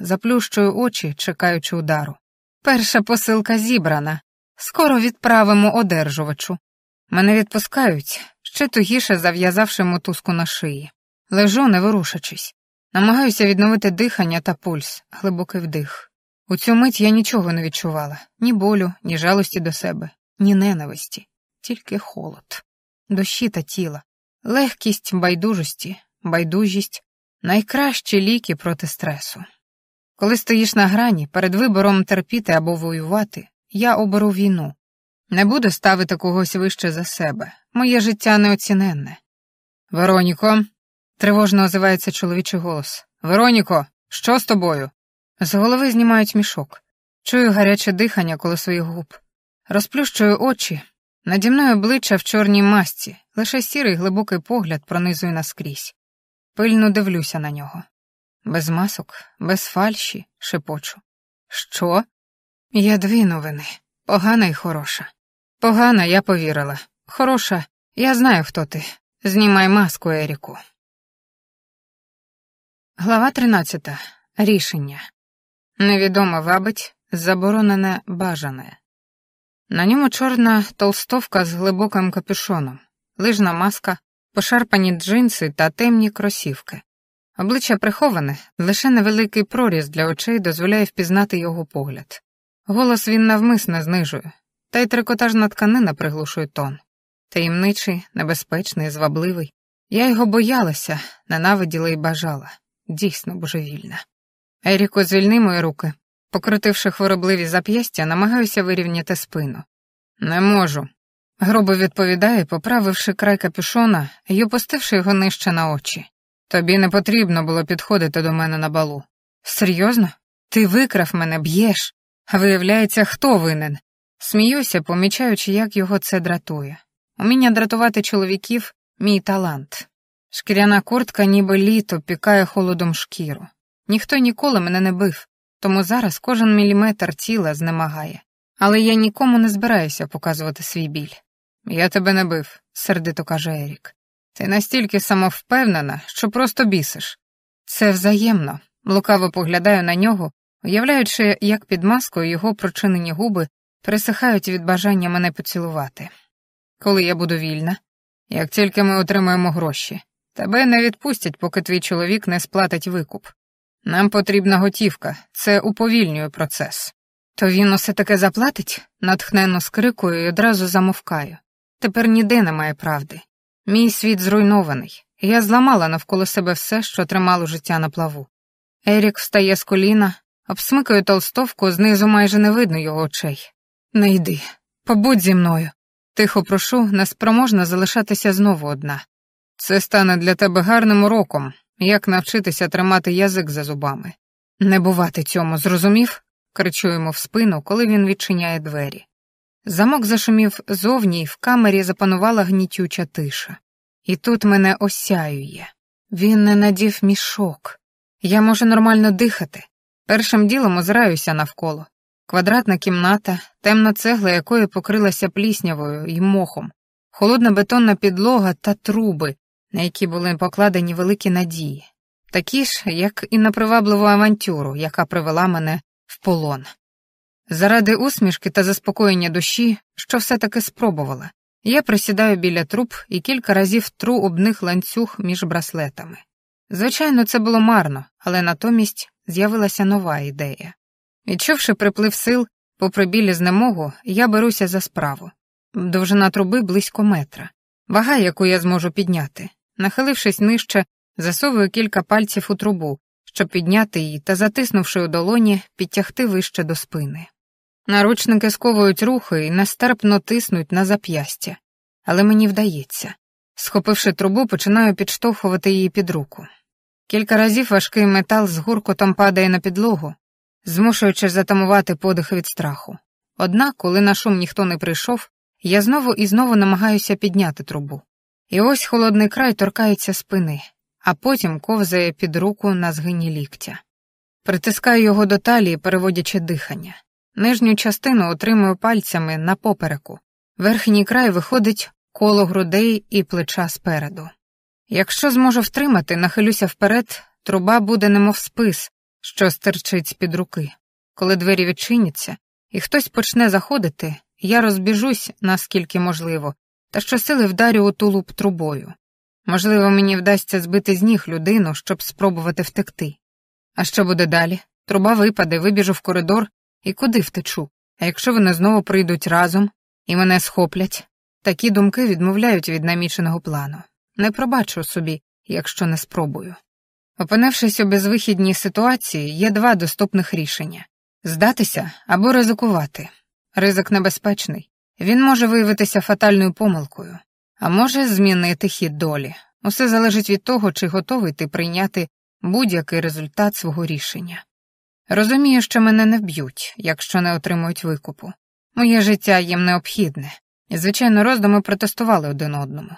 заплющую очі, чекаючи удару. Перша посилка зібрана. Скоро відправимо одержувачу. Мене відпускають, ще тугіше зав'язавши мотузку на шиї. Лежу, не ворушачись. Намагаюся відновити дихання та пульс, глибокий вдих. У цю мить я нічого не відчувала ні болю, ні жалості до себе, ні ненависті, тільки холод, душі та тіла, легкість байдужості, байдужість найкращі ліки проти стресу. Коли стоїш на грані, перед вибором терпіти або воювати, я оберу війну. Не буду ставити когось вище за себе. Моє життя неоціненне. Вероніко, тривожно озивається чоловічий голос. Вероніко, що з тобою? З голови знімають мішок. Чую гаряче дихання коло своїх губ. Розплющую очі. Наді мною обличчя в чорній масці, лише сірий глибокий погляд пронизує наскрізь. Пильно дивлюся на нього. Без масок, без фальші, шепочу. Що? Є дві новини погана і хороша. Погана, я повірила. Хороша, я знаю, хто ти. Знімай маску, Еріку. Глава 13. Рішення. Невідома вабить, заборонене бажане. На ньому чорна толстовка з глибоким капюшоном, лижна маска, пошарпані джинси та темні кросівки. Обличчя приховане, лише невеликий проріз для очей дозволяє впізнати його погляд. Голос він навмисно знижує, та й трикотажна тканина приглушує тон. Таємничий, небезпечний, звабливий. Я його боялася, ненавиділа і бажала, дійсно божевільна. Еріко, звільни мої руки. Покрутивши хворобливі зап'ястя, намагаюся вирівняти спину. Не можу. Грубо відповідає, поправивши край капюшона і опустивши його нижче на очі. Тобі не потрібно було підходити до мене на балу. Серйозно? Ти викрав мене, б'єш. Виявляється, хто винен? Сміюся, помічаючи, як його це дратує. Уміння дратувати чоловіків мій талант. Шкіряна куртка, ніби літо, пікає холодом шкіру. Ніхто ніколи мене не бив, тому зараз кожен міліметр тіла знемагає. Але я нікому не збираюся показувати свій біль. Я тебе не бив, сердито каже Ерік. Ти настільки самовпевнена, що просто бісиш. Це взаємно, лукаво поглядаю на нього, уявляючи, як під маскою його прочинені губи пересихають від бажання мене поцілувати. Коли я буду вільна, як тільки ми отримаємо гроші, тебе не відпустять, поки твій чоловік не сплатить викуп. Нам потрібна готівка, це уповільнює процес. То він усе таке заплатить, натхненно скрикую і одразу замовкаю. Тепер ніде немає правди. Мій світ зруйнований, я зламала навколо себе все, що тримало життя на плаву. Ерік встає з коліна, обсмикає толстовку, знизу майже не видно його очей. Не йди, побудь зі мною. Тихо прошу, неспроможна залишатися знову одна. Це стане для тебе гарним уроком, як навчитися тримати язик за зубами. Не бувати цьому, зрозумів? кричу йому в спину, коли він відчиняє двері. Замок зашумів зовні, і в камері запанувала гнітюча тиша. І тут мене осяює. Він не надів мішок. Я можу нормально дихати. Першим ділом озираюся навколо. Квадратна кімната, темна цегла якої покрилася пліснявою і мохом, холодна бетонна підлога та труби, на які були покладені великі надії, такі ж, як і на привабливу авантюру, яка привела мене в полон. Заради усмішки та заспокоєння душі, що все-таки спробувала, я присідаю біля труб і кілька разів тру об них ланцюг між браслетами. Звичайно, це було марно, але натомість з'явилася нова ідея. Відчувши приплив сил, попри білі знемогу, я беруся за справу. Довжина труби близько метра, вага, яку я зможу підняти. Нахилившись нижче, засовую кілька пальців у трубу, щоб підняти її та, затиснувши у долоні, підтягти вище до спини. Наручники сковують рухи і нестерпно тиснуть на зап'ястя, але мені вдається. Схопивши трубу, починаю підштовхувати її під руку. Кілька разів важкий метал з гуркотом падає на підлогу, змушуючи затамувати подих від страху. Однак, коли на шум ніхто не прийшов, я знову і знову намагаюся підняти трубу. І ось холодний край торкається спини, а потім ковзає під руку на згині ліктя. Притискаю його до талії, переводячи дихання. Нижню частину отримую пальцями на попереку. Верхній край виходить коло грудей і плеча спереду. Якщо зможу втримати, нахилюся вперед, труба буде немов спис, що стирчить з-під руки. Коли двері відчиняться, і хтось почне заходити, я розбіжусь, наскільки можливо, та щосили вдарю у тулуб трубою. Можливо, мені вдасться збити з ніг людину, щоб спробувати втекти. А що буде далі? Труба випаде, вибіжу в коридор і куди втечу? А якщо вони знову прийдуть разом і мене схоплять, такі думки відмовляють від наміченого плану. Не пробачу собі, якщо не спробую. Опинившись у безвихідній ситуації, є два доступних рішення здатися або ризикувати. Ризик небезпечний, він може виявитися фатальною помилкою, а може змінити хід долі. Усе залежить від того, чи готовий ти прийняти будь-який результат свого рішення. Розумію, що мене не вб'ють, якщо не отримують викупу. Моє життя їм необхідне, і, звичайно, роздуми протестували один одному.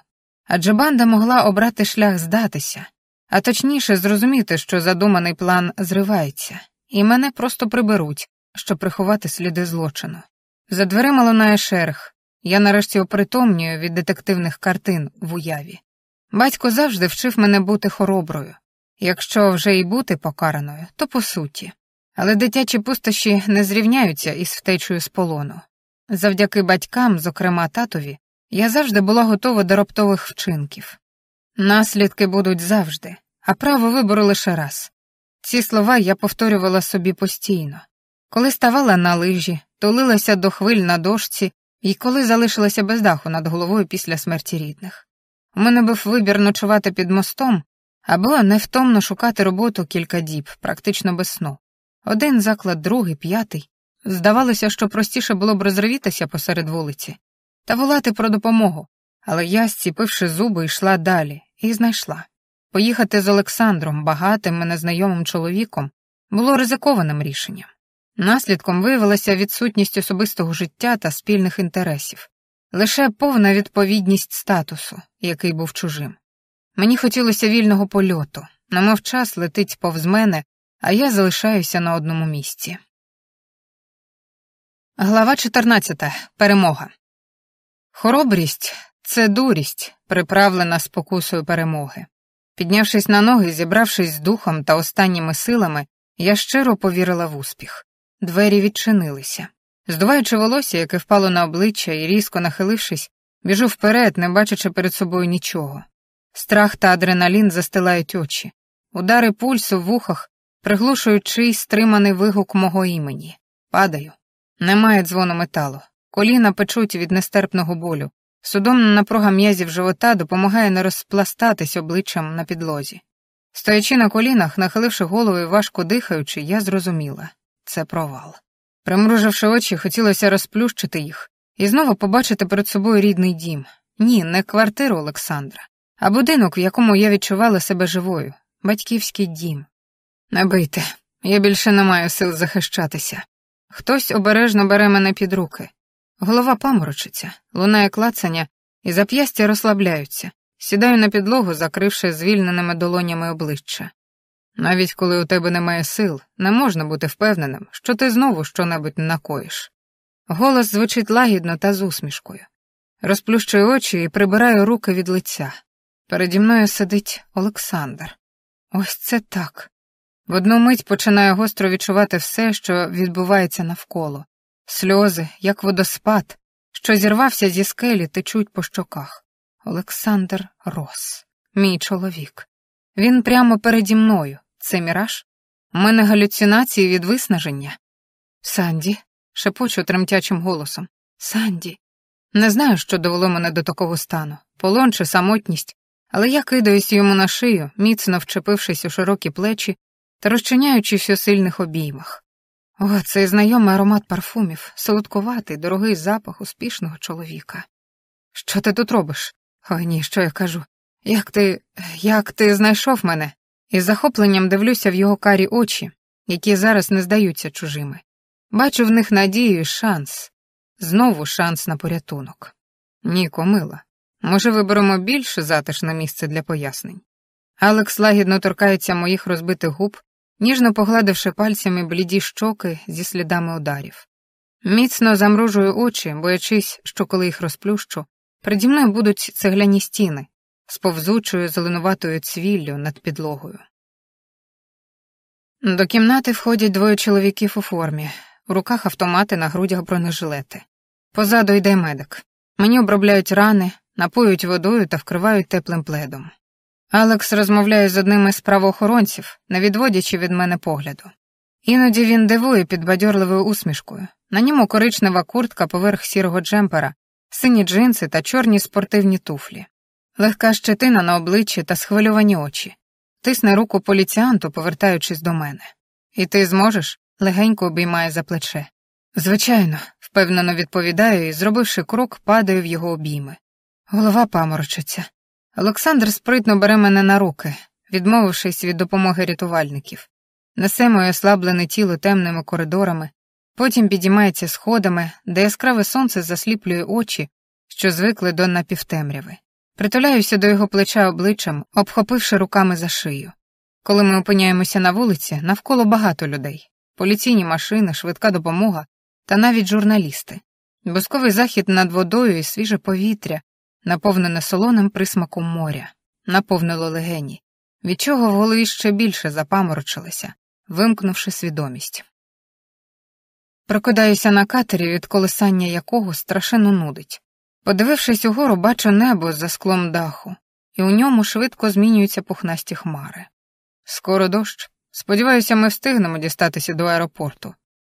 Адже банда могла обрати шлях здатися, а точніше зрозуміти, що задуманий план зривається, і мене просто приберуть, щоб приховати сліди злочину. За дверима лунає шерх, я нарешті опритомнюю від детективних картин в уяві. Батько завжди вчив мене бути хороброю. Якщо вже й бути покараною, то по суті. Але дитячі пустощі не зрівняються із втечею з полону. Завдяки батькам, зокрема татові, я завжди була готова до раптових вчинків. Наслідки будуть завжди, а право вибору лише раз. Ці слова я повторювала собі постійно. Коли ставала на лижі, тулилася до хвиль на дошці і коли залишилася без даху над головою після смерті рідних. У мене був вибір ночувати під мостом або невтомно шукати роботу кілька діб, практично без сну. Один заклад, другий, п'ятий. Здавалося, що простіше було б розривітися посеред вулиці та волати про допомогу, але я, зціпивши зуби, йшла далі і знайшла. Поїхати з Олександром, багатим і незнайомим чоловіком, було ризикованим рішенням. Наслідком виявилася відсутність особистого життя та спільних інтересів, лише повна відповідність статусу, який був чужим. Мені хотілося вільного польоту, намов час летить повз мене, а я залишаюся на одному місці. Глава 14. Перемога. Хоробрість це дурість, приправлена спокусою перемоги. Піднявшись на ноги, зібравшись з духом та останніми силами, я щиро повірила в успіх. Двері відчинилися. Здуваючи волосся, яке впало на обличчя і різко нахилившись, біжу вперед, не бачачи перед собою нічого. Страх та адреналін застилають очі, удари пульсу в вухах приглушують чийсь стриманий вигук мого імені. Падаю. Немає дзвону металу. Коліна печуть від нестерпного болю. Судомна напруга м'язів живота допомагає не розпластатись обличчям на підлозі. Стоячи на колінах, нахиливши голову і важко дихаючи, я зрозуміла це провал. Примруживши очі, хотілося розплющити їх і знову побачити перед собою рідний дім. Ні, не квартиру Олександра, а будинок, в якому я відчувала себе живою, батьківський дім. Не бийте, я більше не маю сил захищатися. Хтось обережно бере мене під руки. Голова паморочиться, лунає клацання, і зап'ястя розслабляються. Сідаю на підлогу, закривши звільненими долонями обличчя. Навіть коли у тебе немає сил, не можна бути впевненим, що ти знову щонебудь накоїш. Голос звучить лагідно та з усмішкою. Розплющую очі і прибираю руки від лиця. Переді мною сидить Олександр. Ось це так. В одну мить починаю гостро відчувати все, що відбувається навколо. Сльози, як водоспад, що зірвався зі скелі, течуть по щоках. Олександр Рос, мій чоловік. Він прямо переді мною. Це міраж? У мене галюцинації від виснаження. Санді, шепочу тремтячим голосом. Санді. Не знаю, що довело мене до такого стану, полон чи самотність, але я кидаюсь йому на шию, міцно вчепившись у широкі плечі та розчиняючись у сильних обіймах. О, цей знайомий аромат парфумів, солодкуватий, дорогий запах успішного чоловіка. Що ти тут робиш? Ой ні, що я кажу? Як ти. як ти знайшов мене? Із захопленням дивлюся в його карі очі, які зараз не здаються чужими. Бачу в них надію і шанс, знову шанс на порятунок. Ніко, мила. Може, виберемо більш затишне місце для пояснень. Алекс лагідно торкається моїх розбитих губ, ніжно погладивши пальцями бліді щоки зі слідами ударів. Міцно замружую очі, боячись, що коли їх розплющу, переді мною будуть цегляні стіни з повзучою зеленуватою цвіллю над підлогою. До кімнати входять двоє чоловіків у формі, в руках автомати на грудях бронежилети. Позаду йде медик. Мені обробляють рани, напоюють водою та вкривають теплим пледом. Алекс розмовляє з одним із правоохоронців, не відводячи від мене погляду. Іноді він дивує підбадьорливою усмішкою. На ньому коричнева куртка поверх сірого джемпера, сині джинси та чорні спортивні туфлі, легка щетина на обличчі та схвильовані очі. Тисне руку поліціанту, повертаючись до мене. І ти зможеш? легенько обіймає за плече. Звичайно, впевнено відповідаю і, зробивши крок, падаю в його обійми. Голова паморочиться. Олександр спритно бере мене на руки, відмовившись від допомоги рятувальників. Несе моє ослаблене тіло темними коридорами, потім підіймається сходами, де яскраве сонце засліплює очі, що звикли до напівтемряви. Притуляюся до його плеча обличчям, обхопивши руками за шию. Коли ми опиняємося на вулиці, навколо багато людей поліційні машини, швидка допомога та навіть журналісти. Бусковий захід над водою і свіже повітря, наповнене солоним присмаком моря, наповнило легені, від чого в голові ще більше запаморочилося, вимкнувши свідомість. Прокидаюся на катері, від колесання якого страшенно нудить. Подивившись угору, бачу небо за склом даху, і у ньому швидко змінюються пухнасті хмари. Скоро дощ. Сподіваюся, ми встигнемо дістатися до аеропорту.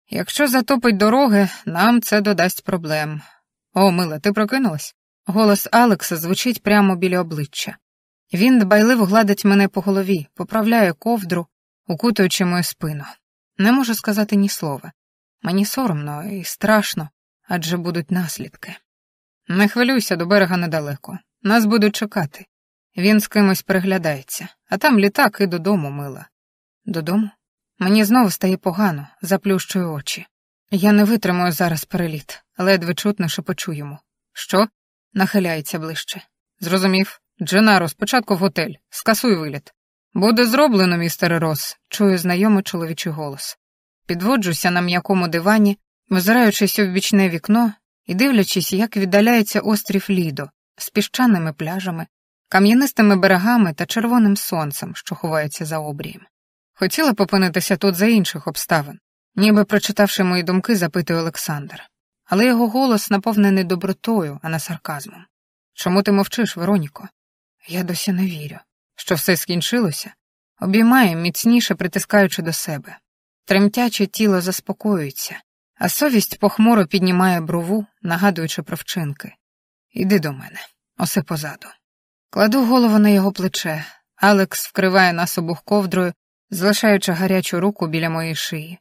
Якщо затопить дороги, нам це додасть проблем. О, мила, ти прокинулась? Голос Алекса звучить прямо біля обличчя. Він дбайливо гладить мене по голові, поправляє ковдру, укутуючи мою спину. Не можу сказати ні слова. Мені соромно і страшно, адже будуть наслідки. Не хвилюйся до берега недалеко. Нас будуть чекати. Він з кимось переглядається, а там літак і додому мила. Додому? Мені знову стає погано, заплющую очі. Я не витримую зараз переліт, ледве чутно шепочу йому. Що? Нахиляється ближче. Зрозумів. Дженаро, спочатку в готель, скасуй виліт. Буде зроблено, містере Рос, чую знайомий чоловічий голос. Підводжуся на м'якому дивані, визираючись у бічне вікно і дивлячись, як віддаляється острів Лідо з піщаними пляжами, кам'янистими берегами та червоним сонцем, що ховається за обрієм. Хотіла б опинитися тут за інших обставин, ніби прочитавши мої думки, запитує Олександр. Але його голос наповнений добротою, а не сарказмом. Чому ти мовчиш, Вероніко? Я досі не вірю, що все скінчилося, обіймає, міцніше притискаючи до себе. Тремтяче тіло заспокоюється, а совість похмуро піднімає брову, нагадуючи про вчинки. Іди до мене, осе позаду. Кладу голову на його плече. Алекс вкриває нас обох ковдрою, залишаючи гарячу руку біля моєї шиї.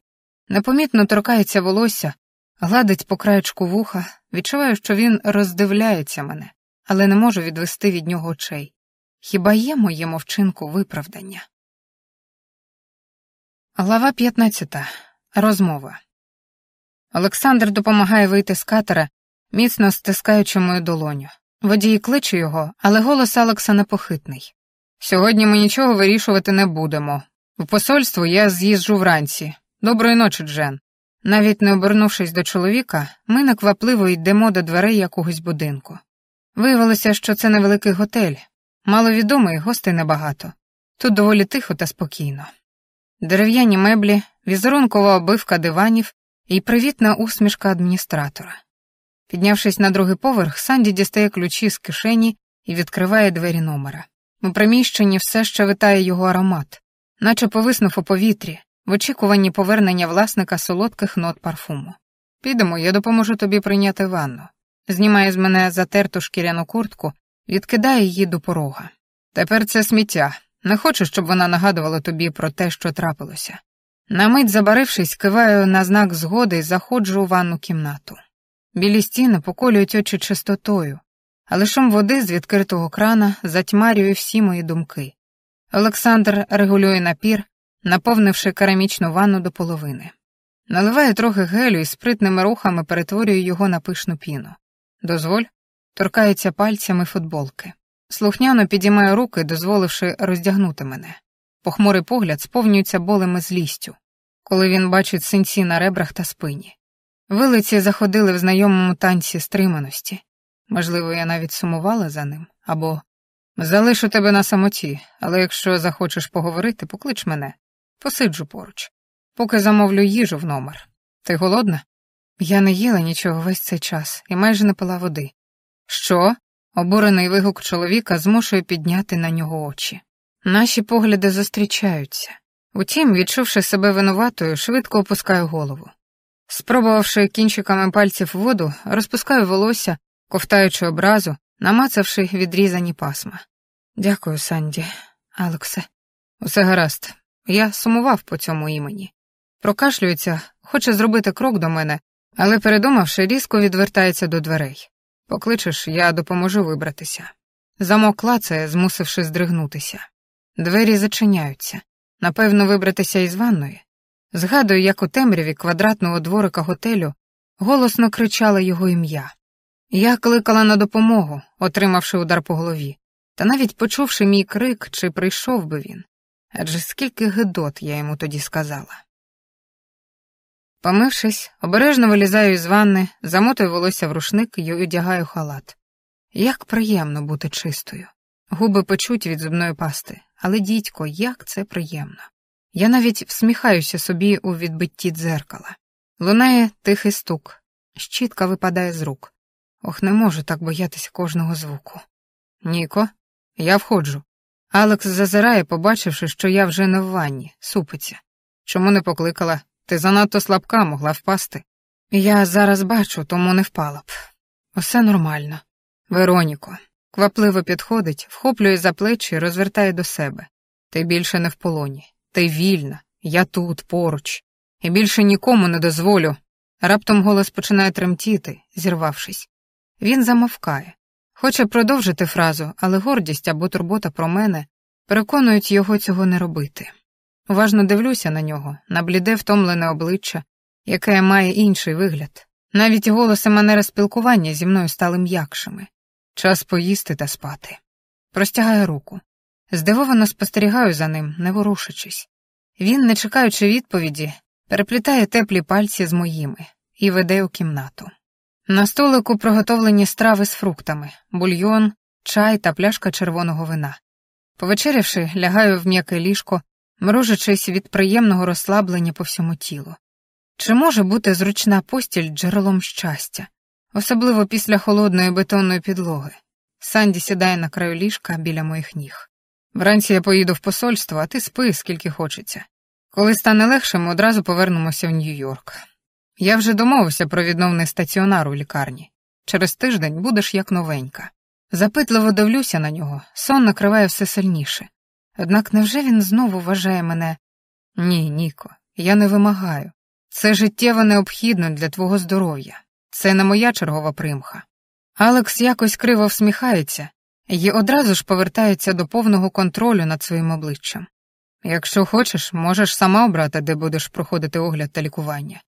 Непомітно торкається волосся, гладить по краєчку вуха, відчуваю, що він роздивляється мене, але не можу відвести від нього очей. Хіба є моєму вчинку виправдання? Глава 15. Розмова. Олександр допомагає вийти з катера, міцно стискаючи мою долоню. Водій кличе його, але голос Алекса непохитний. Сьогодні ми нічого вирішувати не будемо. В посольство я з'їжджу вранці. Доброї ночі, Джен. Навіть не обернувшись до чоловіка, ми неквапливо йдемо до дверей якогось будинку. Виявилося, що це невеликий готель, маловідомий, гостей небагато. Тут доволі тихо та спокійно. Дерев'яні меблі, візерункова обивка диванів і привітна усмішка адміністратора. Піднявшись на другий поверх, Санді дістає ключі з кишені і відкриває двері номера. У приміщенні все ще витає його аромат, наче повиснув у повітрі, в очікуванні повернення власника солодких нот парфуму. Підемо, я допоможу тобі прийняти ванну. Знімає з мене затерту шкіряну куртку, відкидає її до порога. Тепер це сміття. Не хочу, щоб вона нагадувала тобі про те, що трапилося. На мить забарившись, киваю на знак згоди і заходжу у ванну кімнату. Білі стіни поколюють очі чистотою, але шум води з відкритого крана затьмарює всі мої думки. Олександр регулює напір, наповнивши керамічну ванну до половини. Наливає трохи гелю і спритними рухами перетворює його на пишну піну. Дозволь, торкається пальцями футболки. Слухняно підіймаю руки, дозволивши роздягнути мене. Похмурий погляд сповнюється болем і злістю, коли він бачить синці на ребрах та спині. Вилиці заходили в знайомому танці стриманості. Можливо, я навіть сумувала за ним, або залишу тебе на самоті, але якщо захочеш поговорити, поклич мене. Посиджу поруч, поки замовлю їжу в номер. Ти голодна? Я не їла нічого весь цей час і майже не пила води. Що? Обурений вигук чоловіка змушує підняти на нього очі. Наші погляди зустрічаються. Утім, відчувши себе винуватою, швидко опускаю голову. Спробувавши кінчиками пальців воду, розпускаю волосся, ковтаючи образу, намацавши відрізані пасма. Дякую, Санді, Алексе. Усе гаразд. Я сумував по цьому імені. Прокашлюється, хоче зробити крок до мене, але, передумавши, різко відвертається до дверей. Покличеш, я допоможу вибратися. Замок клацає, змусивши здригнутися. Двері зачиняються. Напевно, вибратися із ванної. Згадую, як у темряві квадратного дворика готелю голосно кричала його ім'я. Я кликала на допомогу, отримавши удар по голові, та навіть почувши мій крик, чи прийшов би він. Адже скільки гидот я йому тоді сказала. Помившись, обережно вилізаю із ванни, замотую волосся в рушник і одягаю халат. Як приємно бути чистою. Губи печуть від зубної пасти, але, дідько, як це приємно. Я навіть всміхаюся собі у відбитті дзеркала. Лунає тихий стук, щітка випадає з рук. Ох, не можу так боятися кожного звуку. Ніко, я входжу. Алекс зазирає, побачивши, що я вже не в ванні, супиться. Чому не покликала? Ти занадто слабка могла впасти. Я зараз бачу, тому не впала б. Усе нормально. Вероніко, квапливо підходить, вхоплює за плечі і розвертає до себе. Ти більше не в полоні. Ти вільна, я тут, поруч, і більше нікому не дозволю. Раптом голос починає тремтіти, зірвавшись. Він замовкає. Хоче продовжити фразу, але гордість або турбота про мене переконують його цього не робити. Уважно дивлюся на нього, на бліде втомлене обличчя, яке має інший вигляд. Навіть голос і манера спілкування зі мною стали м'якшими. Час поїсти та спати. Простягаю руку. Здивовано спостерігаю за ним, не ворушачись. Він, не чекаючи відповіді, переплітає теплі пальці з моїми і веде у кімнату. На столику приготовлені страви з фруктами, бульйон, чай та пляшка червоного вина. Повечерявши, лягаю в м'яке ліжко, мружачись від приємного розслаблення по всьому тілу. Чи може бути зручна постіль джерелом щастя, особливо після холодної бетонної підлоги? Санді сідає на краю ліжка біля моїх ніг. Вранці я поїду в посольство, а ти спи, скільки хочеться. Коли стане легше, ми одразу повернемося в Нью-Йорк. Я вже домовився про відновний стаціонар у лікарні. Через тиждень будеш як новенька. Запитливо дивлюся на нього, сон накриває все сильніше. Однак невже він знову вважає мене? Ні, Ніко, я не вимагаю. Це життєво необхідно для твого здоров'я. Це не моя чергова примха. Алекс якось криво всміхається і одразу ж повертається до повного контролю над своїм обличчям. Якщо хочеш, можеш сама обрати, де будеш проходити огляд та лікування.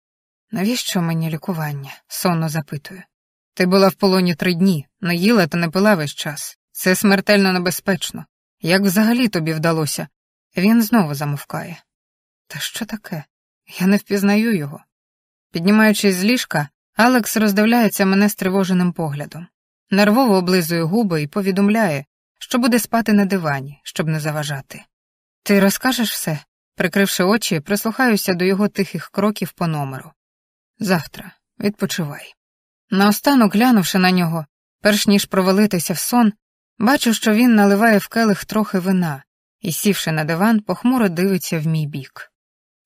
Навіщо мені лікування? сонно запитую. Ти була в полоні три дні, не їла та не пила весь час. Це смертельно небезпечно. Як взагалі тобі вдалося? Він знову замовкає. Та що таке? Я не впізнаю його. Піднімаючись з ліжка, Алекс роздивляється мене стривоженим поглядом. Нервово облизує губи і повідомляє, що буде спати на дивані, щоб не заважати. Ти розкажеш все? Прикривши очі, прислухаюся до його тихих кроків по номеру. Завтра, відпочивай. Наостанок, глянувши на нього, перш ніж провалитися в сон, бачу, що він наливає в келих трохи вина і, сівши на диван, похмуро дивиться в мій бік.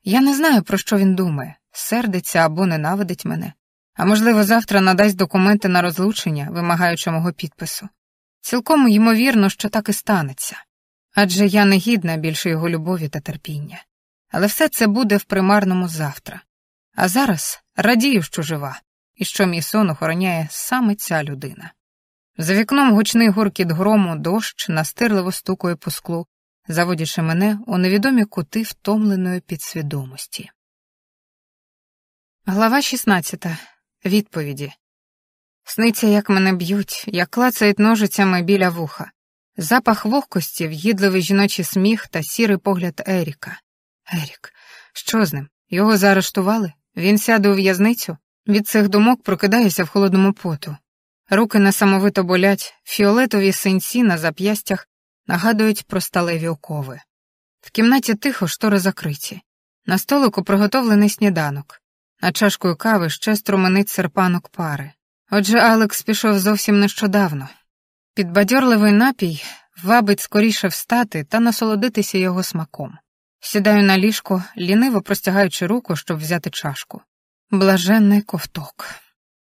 Я не знаю, про що він думає, сердиться або ненавидить мене, а можливо, завтра надасть документи на розлучення, вимагаючи мого підпису. Цілком ймовірно, що так і станеться. Адже я не гідна більше його любові та терпіння. Але все це буде в примарному завтра. А зараз радію, що жива, і що мій сон охороняє саме ця людина. За вікном гучний гуркіт грому, дощ настирливо стукає по склу, заводячи мене у невідомі кути втомленої підсвідомості. Глава 16. Відповіді. Сниться, як мене б'ють, як клацають ножицями біля вуха, запах вогкості, в'їдливий жіночий сміх та сірий погляд Еріка. Ерік, що з ним? Його заарештували? Він сяде у в'язницю? Від цих думок прокидаюся в холодному поту. Руки несамовито болять, фіолетові синці на зап'ястях нагадують про сталеві окови. В кімнаті тихо штори закриті. На столику приготовлений сніданок. На чашкою кави ще струменить серпанок пари. Отже, Алекс пішов зовсім нещодавно. Підбадьорливий напій вабить скоріше встати та насолодитися його смаком. Сідаю на ліжко, ліниво простягаючи руку, щоб взяти чашку. Блаженний ковток.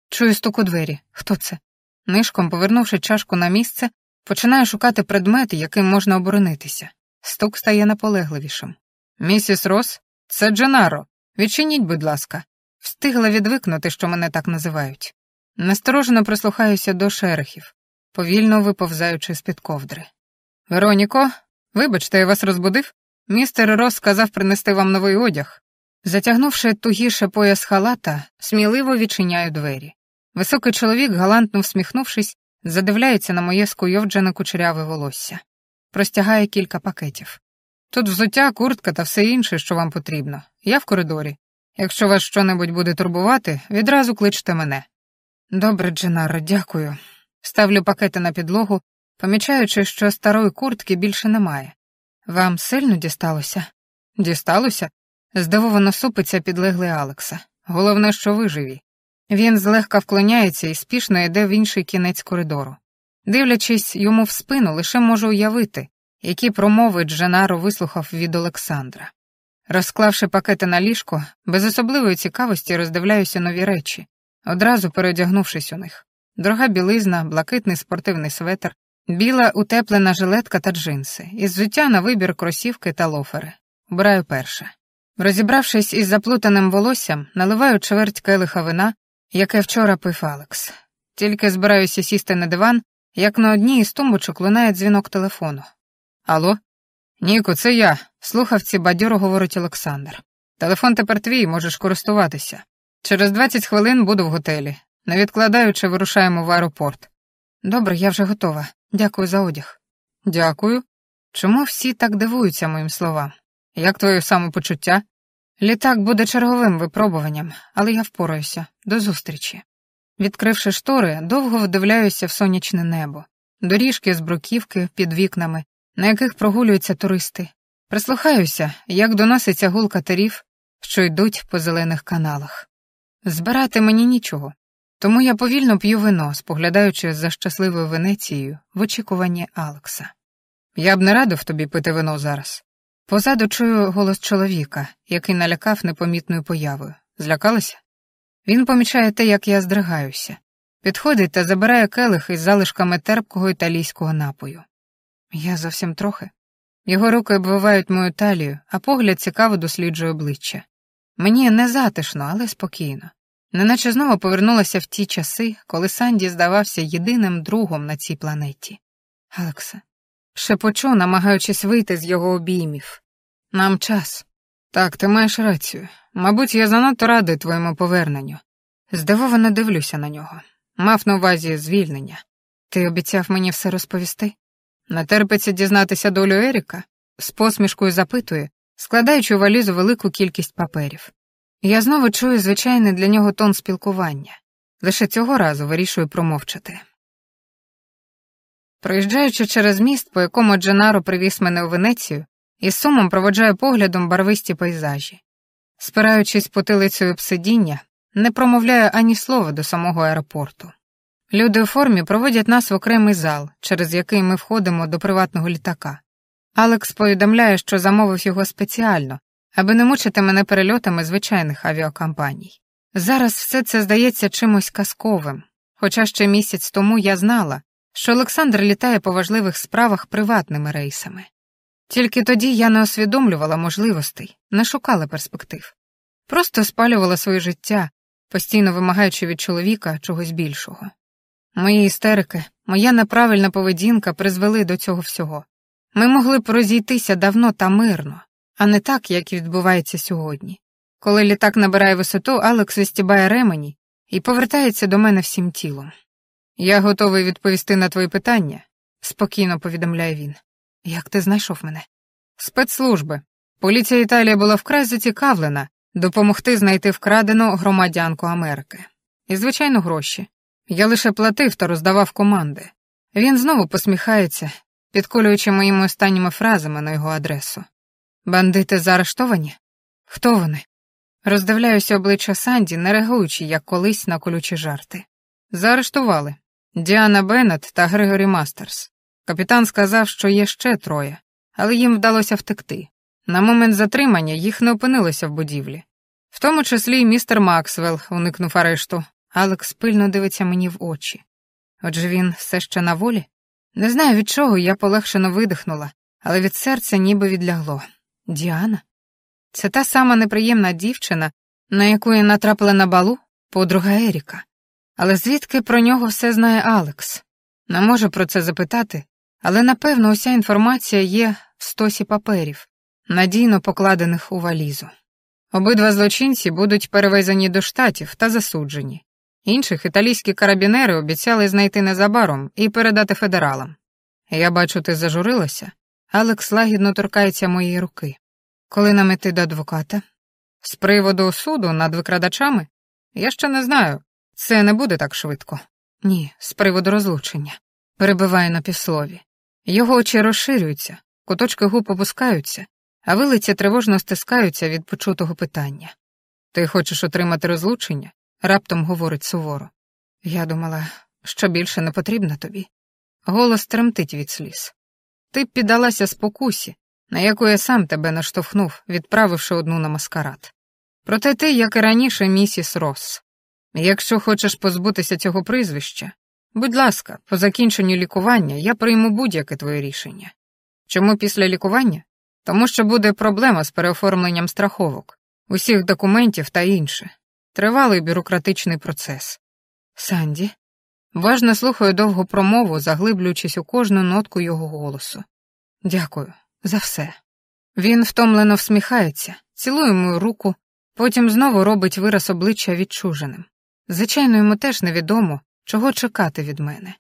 Чую стук у двері. Хто це? Нишком, повернувши чашку на місце, починаю шукати предмети, яким можна оборонитися. Стук стає наполегливішим. Місіс Рос, це Дженаро. Відчиніть, будь ласка. Встигла відвикнути, що мене так називають. Насторожено прислухаюся до шерехів, повільно виповзаючи з-під ковдри. Вероніко, вибачте, я вас розбудив? Містер Рос сказав принести вам новий одяг. Затягнувши тугіше пояс халата, сміливо відчиняю двері. Високий чоловік, галантно всміхнувшись, задивляється на моє скуйовджене кучеряве волосся, простягає кілька пакетів. Тут взуття, куртка та все інше, що вам потрібно. Я в коридорі. Якщо вас щонебудь буде турбувати, відразу кличте мене. Добре, Дженаро, дякую. Ставлю пакети на підлогу, помічаючи, що старої куртки більше немає. Вам сильно дісталося? Дісталося? Здивовано супиться підлеглий Алекса. Головне, що ви живі. Він злегка вклоняється і спішно йде в інший кінець коридору. Дивлячись йому в спину, лише можу уявити, які промови Дженаро вислухав від Олександра. Розклавши пакети на ліжко, без особливої цікавості роздивляюся нові речі, одразу переодягнувшись у них. Дорога білизна, блакитний спортивний светр, біла утеплена жилетка та джинси, із взуття на вибір кросівки та лофери. Обираю перше. Розібравшись із заплутаним волоссям, наливаю чверть келиха вина, яке вчора пив Алекс. Тільки збираюся сісти на диван, як на одній із тумбочок лунає дзвінок телефону. Алло? Ніко, це я. Слухавці бадьоро говорить Олександр. Телефон тепер твій, можеш користуватися. Через 20 хвилин буду в готелі. Не відкладаючи, вирушаємо в аеропорт. Добре, я вже готова. Дякую за одяг. Дякую. Чому всі так дивуються моїм словам? Як твоє самопочуття? Літак буде черговим випробуванням, але я впораюся. До зустрічі. Відкривши штори, довго вдивляюся в сонячне небо, доріжки з бруківки під вікнами, на яких прогулюються туристи. Прислухаюся, як доноситься гул катерів, що йдуть по зелених каналах. Збирати мені нічого, тому я повільно п'ю вино, споглядаючи за щасливою Венецією в очікуванні Алекса. Я б не радив тобі пити вино зараз. Позаду чую голос чоловіка, який налякав непомітною появою. Злякалася? Він помічає те, як я здригаюся, підходить та забирає келих із залишками терпкого італійського напою. Я зовсім трохи. Його руки обвивають мою талію, а погляд цікаво досліджує обличчя. Мені не затишно, але спокійно. Неначе знову повернулася в ті часи, коли Санді здавався єдиним другом на цій планеті. Алекса, шепочу, намагаючись вийти з його обіймів. Нам час. Так, ти маєш рацію. Мабуть, я занадто радий твоєму поверненню. Здивовано дивлюся на нього. Мав на увазі звільнення. Ти обіцяв мені все розповісти? Не терпиться дізнатися долю Еріка? З посмішкою запитує, складаючи у валізу велику кількість паперів. Я знову чую звичайний для нього тон спілкування. Лише цього разу вирішую промовчати. Проїжджаючи через міст, по якому Дженаро привіз мене у Венецію, із сумом проводжаю поглядом барвисті пейзажі. Спираючись потилицею обсидіння, не промовляю ані слова до самого аеропорту. Люди у формі проводять нас в окремий зал, через який ми входимо до приватного літака. Алекс повідомляє, що замовив його спеціально, аби не мучити мене перельотами звичайних авіакомпаній. Зараз все це здається чимось казковим, хоча ще місяць тому я знала, що Олександр літає по важливих справах приватними рейсами. Тільки тоді я не усвідомлювала можливостей, не шукала перспектив, просто спалювала своє життя, постійно вимагаючи від чоловіка чогось більшого. Мої істерики, моя неправильна поведінка призвели до цього всього. Ми могли б розійтися давно та мирно, а не так, як і відбувається сьогодні. Коли літак набирає висоту, Алекс вистібає ремені і повертається до мене всім тілом. Я готовий відповісти на твої питання, спокійно повідомляє він. Як ти знайшов мене? Спецслужби. Поліція Італії була вкрай зацікавлена допомогти знайти вкрадену громадянку Америки. І, звичайно, гроші. Я лише платив та роздавав команди. Він знову посміхається, підколюючи моїми останніми фразами на його адресу. Бандити заарештовані? Хто вони? Роздивляюся обличчя Санді, не реагуючи, як колись на колючі жарти. Заарештували Діана Беннет та Григорі Мастерс. Капітан сказав, що є ще троє, але їм вдалося втекти. На момент затримання їх не опинилося в будівлі. В тому числі й містер Максвелл уникнув арешту. Алекс пильно дивиться мені в очі. Отже він все ще на волі? Не знаю від чого я полегшено видихнула, але від серця ніби відлягло. Діана? Це та сама неприємна дівчина, на яку я натрапила на балу, подруга Еріка. Але звідки про нього все знає Алекс? Не можу про це запитати, але напевно уся інформація є в стосі паперів, надійно покладених у валізу. Обидва злочинці будуть перевезені до штатів та засуджені. Інших італійські карабінери обіцяли знайти незабаром і передати федералам. Я бачу, ти зажурилася. Алекс лагідно торкається моєї руки. Коли нам іти до адвоката? З приводу суду над викрадачами? Я ще не знаю. Це не буде так швидко. Ні, з приводу розлучення. Перебиваю на півслові. Його очі розширюються, куточки губ опускаються, а вилиці тривожно стискаються від почутого питання. Ти хочеш отримати розлучення? раптом говорить суворо. Я думала, що більше не потрібно тобі. Голос тремтить від сліз. Ти б піддалася спокусі, на яку я сам тебе наштовхнув, відправивши одну на маскарад. Проте ти, як і раніше, місіс Росс. Якщо хочеш позбутися цього прізвища, будь ласка, по закінченню лікування я прийму будь-яке твоє рішення. Чому після лікування? Тому що буде проблема з переоформленням страховок, усіх документів та інше. Тривалий бюрократичний процес. Санді. Важно слухаю довгу промову, заглиблюючись у кожну нотку його голосу. Дякую за все. Він втомлено всміхається, цілує мою руку, потім знову робить вираз обличчя відчуженим. Звичайно, йому теж невідомо, чого чекати від мене.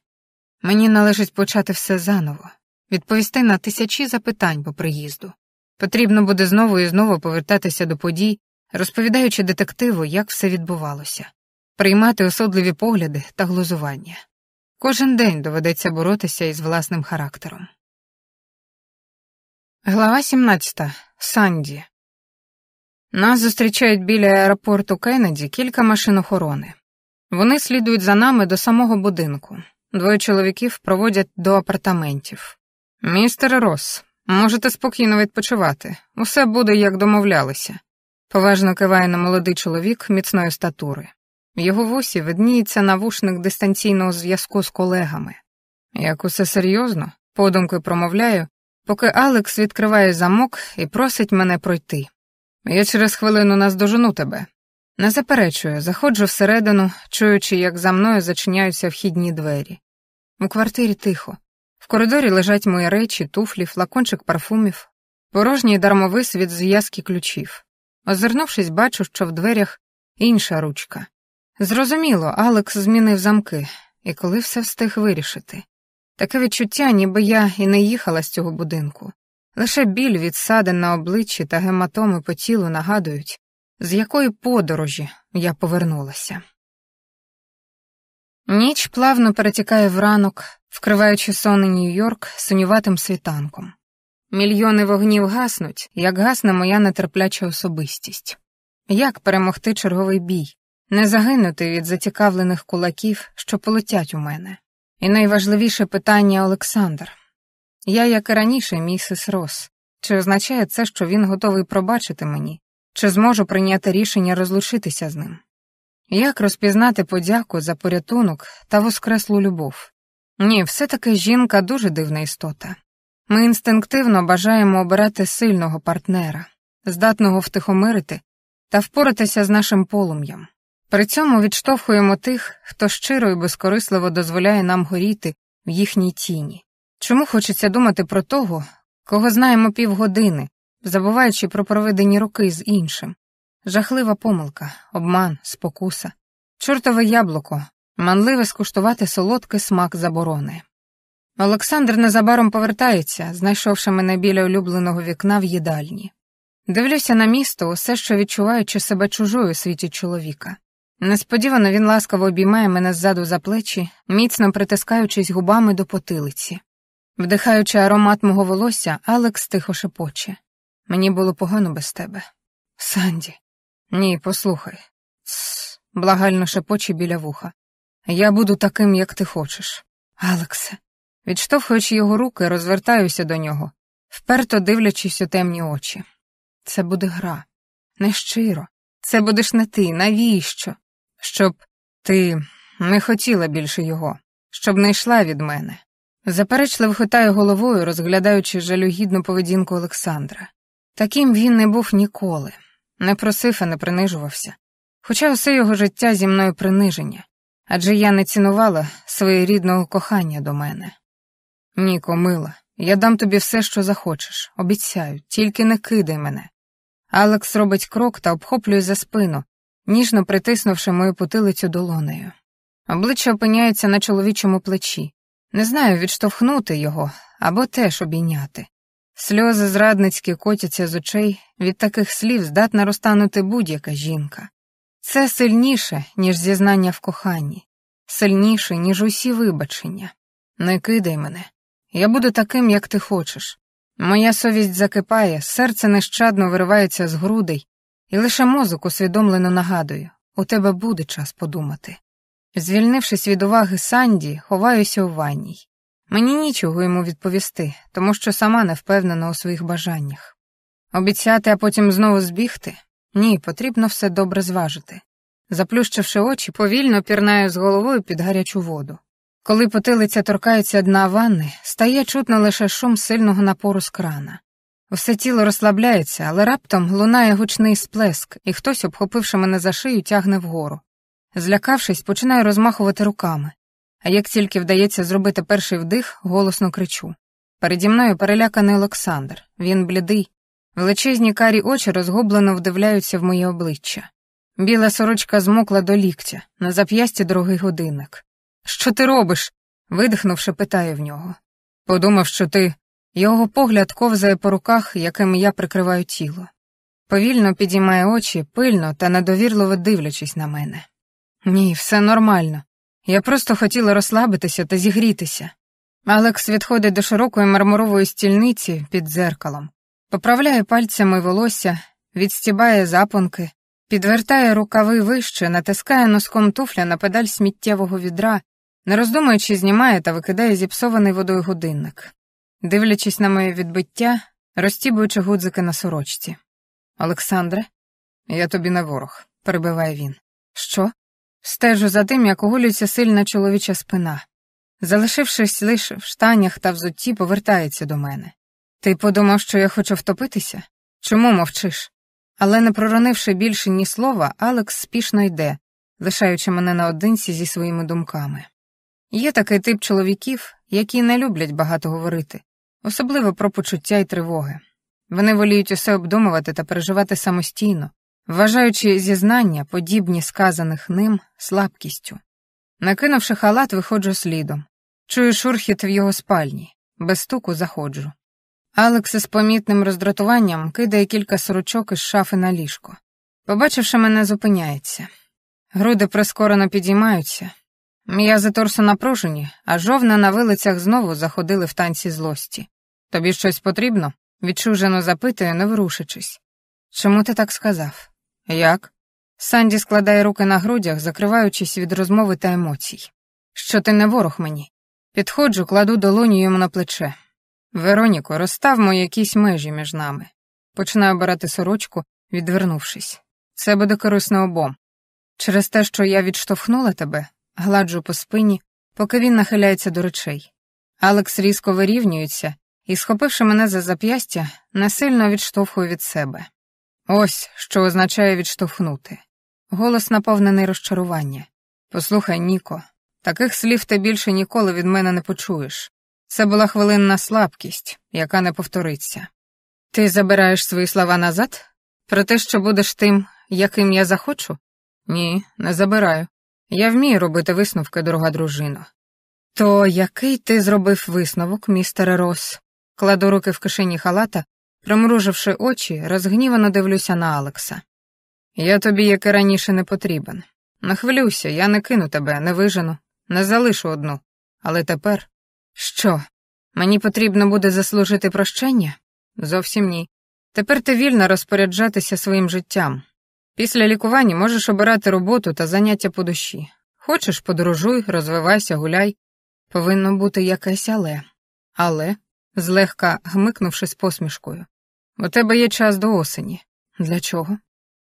Мені належить почати все заново, відповісти на тисячі запитань по приїзду. Потрібно буде знову і знову повертатися до подій, розповідаючи детективу, як все відбувалося, приймати осудливі погляди та глузування. Кожен день доведеться боротися із власним характером. Глава 17. Санді. Нас зустрічають біля аеропорту Кеннеді кілька машин охорони. Вони слідують за нами до самого будинку. Двоє чоловіків проводять до апартаментів. Містер Росс, можете спокійно відпочивати. Усе буде, як домовлялися. Поважно киває на молодий чоловік міцної статури. Його вусі видніється навушник дистанційного зв'язку з колегами. Як усе серйозно, подумкою промовляю, поки Алекс відкриває замок і просить мене пройти. Я через хвилину наздожену тебе. Не заперечую, заходжу всередину, чуючи, як за мною зачиняються вхідні двері. У квартирі тихо. В коридорі лежать мої речі, туфлі, флакончик парфумів, порожній дармовис від зв'язки ключів. Озирнувшись, бачу, що в дверях інша ручка. Зрозуміло, Алекс змінив замки, і коли все встиг вирішити. Таке відчуття, ніби я і не їхала з цього будинку. Лише біль від садин на обличчі та гематоми по тілу нагадують, з якої подорожі я повернулася. Ніч плавно перетікає в ранок, вкриваючи сонний Нью-Йорк синюватим світанком. Мільйони вогнів гаснуть, як гасне моя нетерпляча особистість. Як перемогти черговий бій, не загинути від зацікавлених кулаків, що полетять у мене? І найважливіше питання Олександр. Я, як і раніше, місіс Рос. Чи означає це, що він готовий пробачити мені, чи зможу прийняти рішення розлучитися з ним? Як розпізнати подяку за порятунок та воскреслу любов? Ні, все-таки жінка дуже дивна істота. Ми інстинктивно бажаємо обирати сильного партнера, здатного втихомирити та впоратися з нашим полум'ям. При цьому відштовхуємо тих, хто щиро і безкорисливо дозволяє нам горіти в їхній тіні. Чому хочеться думати про того, кого знаємо півгодини, забуваючи про проведені роки з іншим? Жахлива помилка, обман, спокуса, чортове яблуко, манливе скуштувати солодкий смак заборони. Олександр незабаром повертається, знайшовши мене біля улюбленого вікна в їдальні. Дивлюся на місто, усе що відчуваючи себе чужою у світі чоловіка. Несподівано він ласкаво обіймає мене ззаду за плечі, міцно притискаючись губами до потилиці. Вдихаючи аромат мого волосся, Алекс тихо шепоче. Мені було погано без тебе. Санді. Ні, послухай. Тсс, благально шепоче біля вуха. Я буду таким, як ти хочеш. Алексе. Відштовхуючи його руки, розвертаюся до нього, вперто дивлячись у темні очі. Це буде гра. Нещиро. Це будеш не ти. Навіщо? Щоб ти не хотіла більше його, щоб не йшла від мене. Заперечливо хитаю головою, розглядаючи жалюгідну поведінку Олександра. Таким він не був ніколи, не просив, а не принижувався. Хоча усе його життя зі мною приниження, адже я не цінувала своєрідного кохання до мене. Ніко, мила, я дам тобі все, що захочеш, обіцяю, тільки не кидай мене. Алекс робить крок та обхоплює за спину, ніжно притиснувши мою потилицю долонею. Обличчя опиняється на чоловічому плечі. Не знаю, відштовхнути його або теж обійняти. Сльози зрадницькі котяться з очей, від таких слів здатна розтанути будь-яка жінка. Це сильніше, ніж зізнання в коханні, сильніше, ніж усі вибачення. Не кидай мене. Я буду таким, як ти хочеш. Моя совість закипає, серце нещадно виривається з грудей, і лише мозок усвідомлено нагадую у тебе буде час подумати. Звільнившись від уваги Санді, ховаюся у ванній. Мені нічого йому відповісти, тому що сама не впевнена у своїх бажаннях. Обіцяти, а потім знову збігти? Ні, потрібно все добре зважити. Заплющивши очі, повільно пірнаю з головою під гарячу воду. Коли потилиця торкається дна ванни, стає чутно лише шум сильного напору з крана. Все тіло розслабляється, але раптом лунає гучний сплеск, і хтось, обхопивши мене за шию, тягне вгору. Злякавшись, починаю розмахувати руками, а як тільки вдається зробити перший вдих, голосно кричу. Переді мною переляканий Олександр, він блідий, величезні карі очі розгублено вдивляються в моє обличчя. Біла сорочка змокла до ліктя, на зап'ясті дорогий годинник. Що ти робиш? видихнувши, питає в нього. Подумав, що ти. Його погляд ковзає по руках, якими я прикриваю тіло. Повільно підіймає очі, пильно та недовірливо дивлячись на мене. Ні, все нормально. Я просто хотіла розслабитися та зігрітися. Алекс відходить до широкої мармурової стільниці під дзеркалом, поправляє пальцями волосся, відстібає запонки, підвертає рукави вище, натискає носком туфля на педаль сміттєвого відра, не роздумуючи, знімає та викидає зіпсований водою годинник, дивлячись на моє відбиття, розтібуючи гудзики на сорочці. Олександре, я тобі не ворог, перебиває він. Що? Стежу за тим, як оголюється сильна чоловіча спина. Залишившись лише в штанях та взутті, повертається до мене. Ти подумав, що я хочу втопитися? Чому мовчиш? Але не проронивши більше ні слова, Алекс спішно йде, лишаючи мене наодинці зі своїми думками. Є такий тип чоловіків, які не люблять багато говорити, особливо про почуття і тривоги. Вони воліють усе обдумувати та переживати самостійно, вважаючи зізнання, подібні сказаних ним, слабкістю. Накинувши халат, виходжу слідом. Чую шурхіт в його спальні, без стуку заходжу. Алекс із помітним роздратуванням кидає кілька сорочок із шафи на ліжко. Побачивши мене, зупиняється. Груди прискорено підіймаються. М'язи торсу напружені, а жовна на вилицях знову заходили в танці злості. Тобі щось потрібно? відчужено запитує, не вирушичись. Чому ти так сказав? Як? Санді складає руки на грудях, закриваючись від розмови та емоцій. Що ти не ворог мені? Підходжу, кладу долоню йому на плече. Вероніко, розставмо якісь межі між нами. Починаю обирати сорочку, відвернувшись. Це буде корисно обом. Через те, що я відштовхнула тебе, гладжу по спині, поки він нахиляється до речей. Алекс різко вирівнюється і, схопивши мене за зап'ястя, насильно відштовхує від себе. Ось що означає відштовхнути. Голос наповнений розчарування. Послухай, Ніко, таких слів ти більше ніколи від мене не почуєш. Це була хвилинна слабкість, яка не повториться. Ти забираєш свої слова назад? Про те, що будеш тим, яким я захочу? Ні, не забираю. Я вмію робити висновки, дорога дружина. То який ти зробив висновок, містере Рос? Кладу руки в кишені халата, примруживши очі, розгнівано дивлюся на Алекса. Я тобі, як і раніше, не потрібен. Не хвилюйся, я не кину тебе, не вижену, не залишу одну. Але тепер що? Мені потрібно буде заслужити прощення? Зовсім ні. Тепер ти вільно розпоряджатися своїм життям. Після лікування можеш обирати роботу та заняття по душі. Хочеш, подорожуй, розвивайся, гуляй. Повинно бути якесь але. Але, злегка гмикнувши з посмішкою, у тебе є час до осені. Для чого?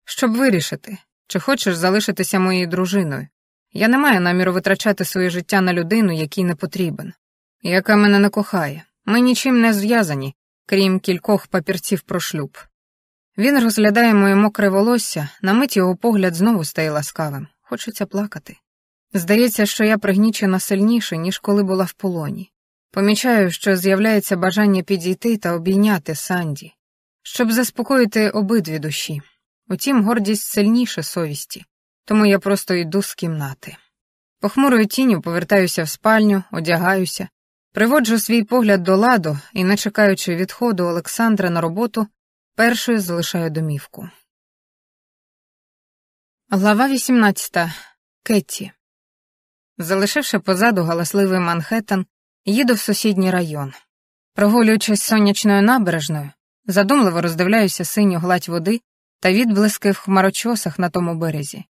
Щоб вирішити, чи хочеш залишитися моєю дружиною. Я не маю наміру витрачати своє життя на людину, якій не потрібен, яка мене не кохає. Ми нічим не зв'язані, крім кількох папірців про шлюб. Він розглядає моє мокре волосся, на мить його погляд знову стає ласкавим. Хочеться плакати. Здається, що я пригнічена сильніше, ніж коли була в полоні. Помічаю, що з'являється бажання підійти та обійняти Санді, щоб заспокоїти обидві душі. Утім, гордість сильніше совісті, тому я просто йду з кімнати. Похмурою тінню повертаюся в спальню, одягаюся, приводжу свій погляд до ладу і, не чекаючи відходу Олександра на роботу, першою залишаю домівку. Глава 18. Кетті. Залишивши позаду галасливий Манхеттен, їду в сусідній район. Прогулюючись сонячною набережною, задумливо роздивляюся синю гладь води та відблиски в хмарочосах на тому березі.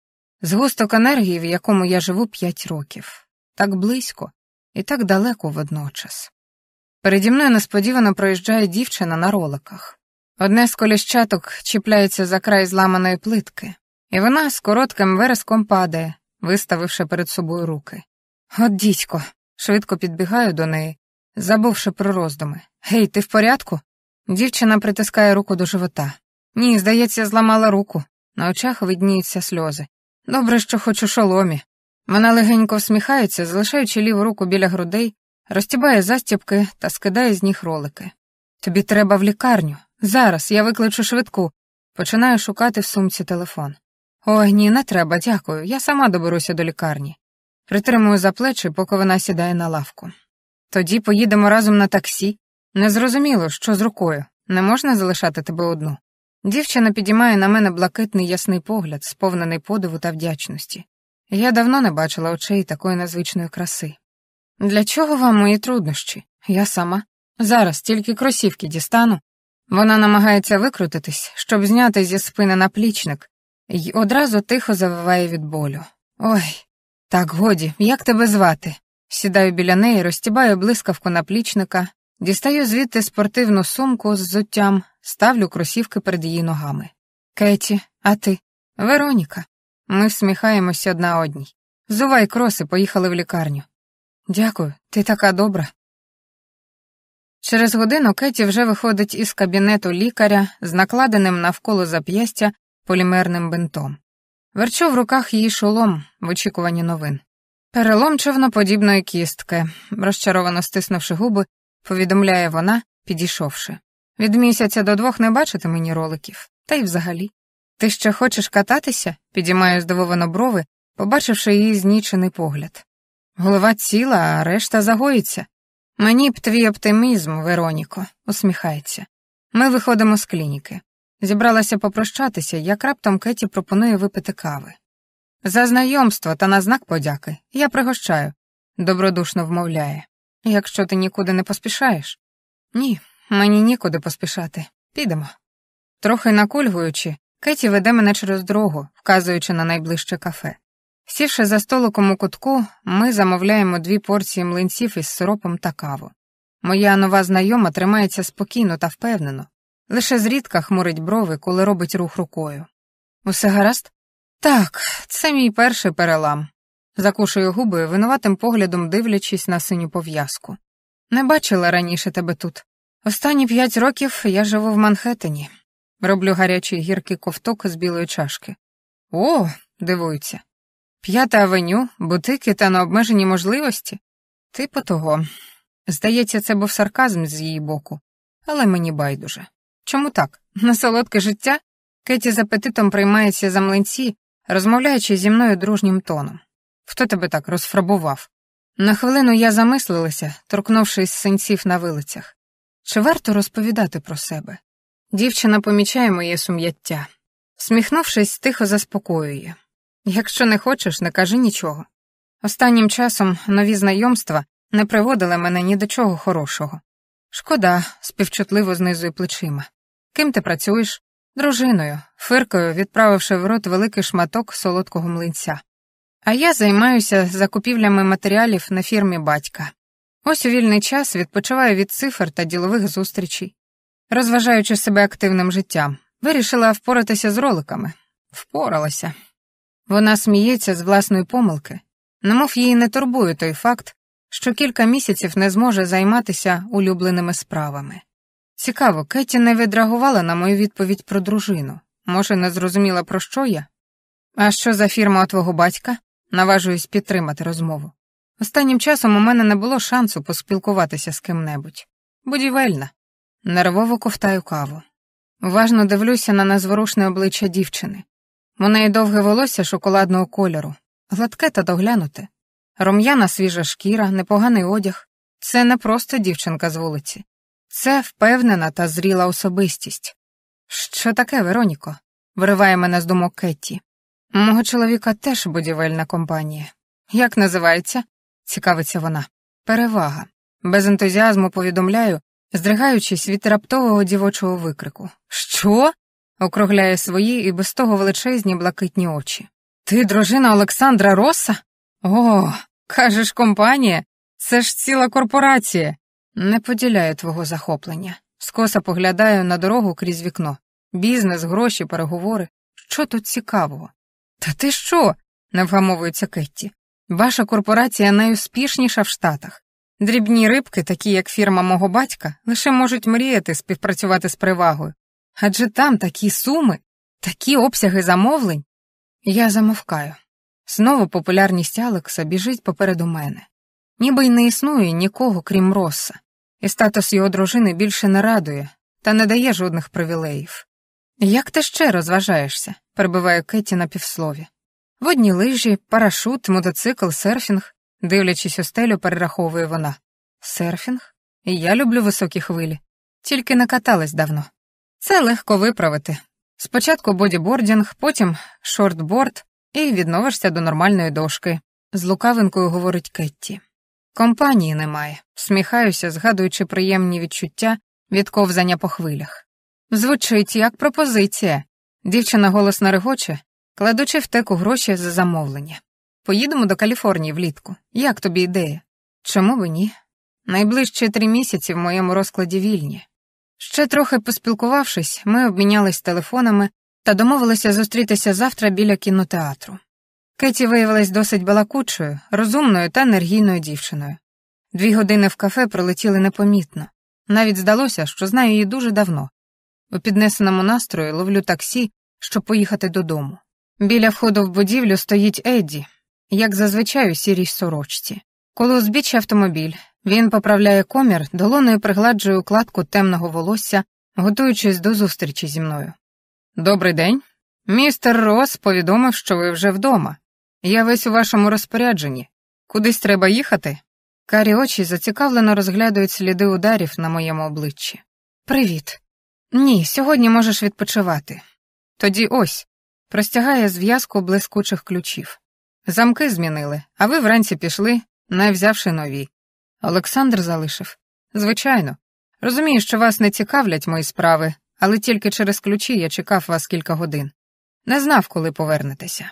Згусток енергії, в якому я живу п'ять років, так близько і так далеко водночас. Переді мною несподівано проїжджає дівчина на роликах. Одне з коліщаток чіпляється за край зламаної плитки, і вона з коротким вереском падає, виставивши перед собою руки. От дідько, швидко підбігаю до неї, забувши про роздуми. Гей, ти в порядку? Дівчина притискає руку до живота. Ні, здається, зламала руку. На очах видніються сльози. Добре, що хоч у шоломі. Вона легенько всміхається, залишаючи ліву руку біля грудей, розтібає застібки та скидає з ніг ролики. Тобі треба в лікарню. Зараз я викличу швидку. Починаю шукати в сумці телефон. Ой, ні, не треба, дякую. Я сама доберуся до лікарні. Притримую за плечі, поки вона сідає на лавку. Тоді поїдемо разом на таксі. Незрозуміло, що з рукою. Не можна залишати тебе одну. Дівчина підіймає на мене блакитний ясний погляд, сповнений подиву та вдячності. Я давно не бачила очей такої незвичної краси. Для чого вам мої труднощі? Я сама. Зараз тільки кросівки дістану. Вона намагається викрутитись, щоб зняти зі спини наплічник, і одразу тихо завиває від болю. Ой, так годі, як тебе звати? Сідаю біля неї, розтібаю блискавку наплічника, дістаю звідти спортивну сумку з зуттям, ставлю кросівки перед її ногами. Кеті, а ти? Вероніка. Ми всміхаємося одна одній. Зувай кроси, поїхали в лікарню. Дякую, ти така добра. Через годину Кеті вже виходить із кабінету лікаря з накладеним навколо зап'ястя полімерним бинтом. Верчу в руках її шолом в очікуванні новин. Перелом човноподібної кістки, розчаровано стиснувши губи, повідомляє вона, підійшовши. Від місяця до двох не бачити мені роликів, та й взагалі. Ти ще хочеш кататися? підіймаю здивовано брови, побачивши її знічений погляд. Голова ціла, а решта загоїться. Мені б твій оптимізм, Вероніко, усміхається. Ми виходимо з клініки. Зібралася попрощатися, як раптом Кеті пропонує випити кави. За знайомство та на знак подяки я пригощаю, добродушно вмовляє. Якщо ти нікуди не поспішаєш? Ні, мені нікуди поспішати. Підемо. Трохи накульгуючи, Кеті веде мене через дорогу, вказуючи на найближче кафе. Сівши за столиком у кутку, ми замовляємо дві порції млинців із сиропом та каву. Моя нова знайома тримається спокійно та впевнено, лише зрідка хмурить брови, коли робить рух рукою. Усе гаразд? Так, це мій перший перелам. Закушую губи, винуватим поглядом дивлячись на синю пов'язку. Не бачила раніше тебе тут. Останні п'ять років я живу в Манхеттені. Роблю гарячий гіркий ковток з білої чашки. О, дивуються. П'ята авеню, бутики та необмежені можливості? Типу того. Здається, це був сарказм з її боку, але мені байдуже. Чому так? На солодке життя? Кеті з апетитом приймається за млинці, розмовляючи зі мною дружнім тоном. Хто тебе так розфрабував? На хвилину я замислилася, торкнувшись синців на вилицях. Чи варто розповідати про себе? Дівчина помічає моє сум'яття. Сміхнувшись, тихо заспокоює. Якщо не хочеш, не кажи нічого. Останнім часом нові знайомства не приводили мене ні до чого хорошого. Шкода, співчутливо знизує плечима. Ким ти працюєш? Дружиною, фиркою, відправивши в рот великий шматок солодкого млинця. А я займаюся закупівлями матеріалів на фірмі батька. Ось у вільний час відпочиваю від цифр та ділових зустрічей. Розважаючи себе активним життям, вирішила впоратися з роликами. Впоралася. Вона сміється з власної помилки, немов її не турбує той факт, що кілька місяців не зможе займатися улюбленими справами. Цікаво, Кеті не відреагувала на мою відповідь про дружину. Може, не зрозуміла, про що я? А що за фірма у твого батька? Наважуюсь підтримати розмову. Останнім часом у мене не було шансу поспілкуватися з ким-небудь. Будівельна. Нервово ковтаю каву. Уважно дивлюся на незворушне обличчя дівчини. У неї довге волосся шоколадного кольору, гладке та доглянуте. Рум'яна свіжа шкіра, непоганий одяг. Це не просто дівчинка з вулиці. Це впевнена та зріла особистість. Що таке, Вероніко? вириває мене з думок Кетті. Мого чоловіка теж будівельна компанія. Як називається? цікавиться вона. Перевага. Без ентузіазму повідомляю, здригаючись від раптового дівочого викрику. Що? округляє свої і без того величезні блакитні очі. Ти дружина Олександра Роса? О, кажеш, компанія? Це ж ціла корпорація. Не поділяю твого захоплення. Скоса поглядаю на дорогу крізь вікно. Бізнес, гроші, переговори. Що тут цікавого? Та ти що? не вгамовується Кетті. Ваша корпорація найуспішніша в Штатах. Дрібні рибки, такі як фірма мого батька, лише можуть мріяти співпрацювати з привагою. Адже там такі суми, такі обсяги замовлень. Я замовкаю. Знову популярність Алекса біжить попереду мене. Ніби й не існує нікого, крім Росса, і статус його дружини більше не радує та не дає жодних привілеїв. Як ти ще розважаєшся? перебиває Кетті на півслові. Водні лижі, парашут, мотоцикл, серфінг, дивлячись у стелю, перераховує вона. Серфінг? Я люблю високі хвилі, тільки не каталась давно. Це легко виправити. Спочатку бодібордінг, потім шортборд, і відновишся до нормальної дошки, з лукавинкою говорить Кетті. Компанії немає, всміхаюся, згадуючи приємні відчуття від ковзання по хвилях. Звучить як пропозиція. Дівчина голосно регоче, кладучи в теку гроші за замовлення. Поїдемо до Каліфорнії влітку. Як тобі ідея? Чому б ні? Найближчі три місяці в моєму розкладі вільні. Ще трохи поспілкувавшись, ми обмінялись телефонами та домовилися зустрітися завтра біля кінотеатру. Кеті виявилась досить балакучою, розумною та енергійною дівчиною. Дві години в кафе пролетіли непомітно. Навіть здалося, що знаю її дуже давно. У піднесеному настрої ловлю таксі, щоб поїхати додому. Біля входу в будівлю стоїть Едді, як зазвичай у сірій сорочці. Коло узбіччя автомобіль, він поправляє комір, долоною пригладжує укладку темного волосся, готуючись до зустрічі зі мною. Добрий день. Містер Рос повідомив, що ви вже вдома. Я весь у вашому розпорядженні. Кудись треба їхати? Карі очі зацікавлено розглядають сліди ударів на моєму обличчі. Привіт. Ні, сьогодні можеш відпочивати. Тоді ось простягає зв'язку блискучих ключів. Замки змінили, а ви вранці пішли, не взявши нові. Олександр залишив. Звичайно. Розумію, що вас не цікавлять мої справи, але тільки через ключі я чекав вас кілька годин. Не знав, коли повернетеся.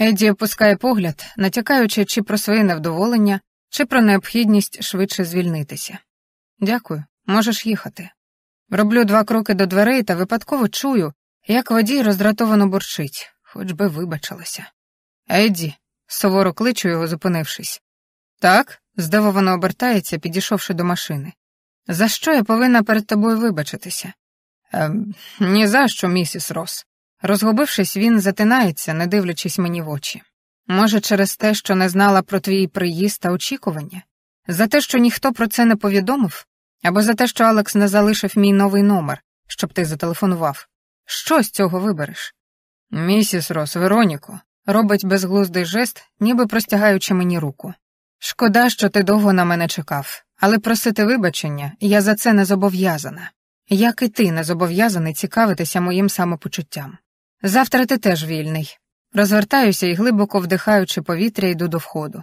Едді опускає погляд, натякаючи чи про своє невдоволення, чи про необхідність швидше звільнитися. Дякую, можеш їхати. Роблю два кроки до дверей та випадково чую, як водій роздратовано бурчить, хоч би вибачилася. Едді, суворо кличу його, зупинившись. Так, здивовано обертається, підійшовши до машини. За що я повинна перед тобою вибачитися? Ем, ні за що, місіс Рос. Розгубившись, він затинається, не дивлячись мені в очі. Може, через те, що не знала про твій приїзд та очікування? За те, що ніхто про це не повідомив? Або за те, що Алекс не залишив мій новий номер, щоб ти зателефонував? Що з цього вибереш? Місіс Рос, Вероніко, робить безглуздий жест, ніби простягаючи мені руку. Шкода, що ти довго на мене чекав, але просити вибачення я за це не зобов'язана. Як і ти не зобов'язаний цікавитися моїм самопочуттям. Завтра ти теж вільний. Розвертаюся і глибоко вдихаючи повітря, йду до входу.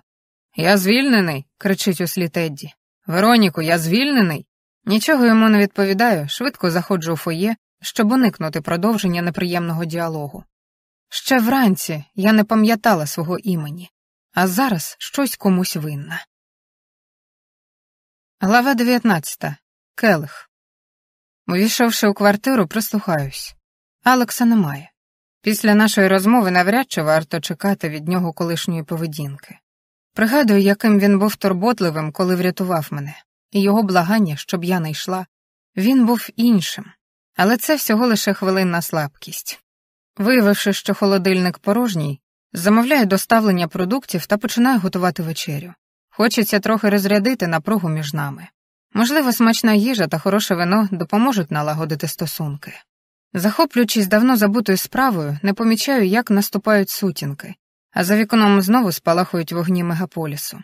Я звільнений, кричить услід Едді. Вероніку, я звільнений. Нічого йому не відповідаю, швидко заходжу у фоє, щоб уникнути продовження неприємного діалогу. Ще вранці я не пам'ятала свого імені, а зараз щось комусь винна. Глава 19. Келих. Увійшовши у квартиру, прислухаюсь. Алекса немає. Після нашої розмови навряд чи варто чекати від нього колишньої поведінки. Пригадую, яким він був турботливим, коли врятував мене, і його благання, щоб я не йшла. Він був іншим, але це всього лише хвилинна слабкість. Виявивши, що холодильник порожній, замовляю доставлення продуктів та починаю готувати вечерю. Хочеться трохи розрядити напругу між нами. Можливо, смачна їжа та хороше вино допоможуть налагодити стосунки. Захоплюючись давно забутою справою, не помічаю, як наступають сутінки, а за вікном знову спалахують вогні мегаполісу.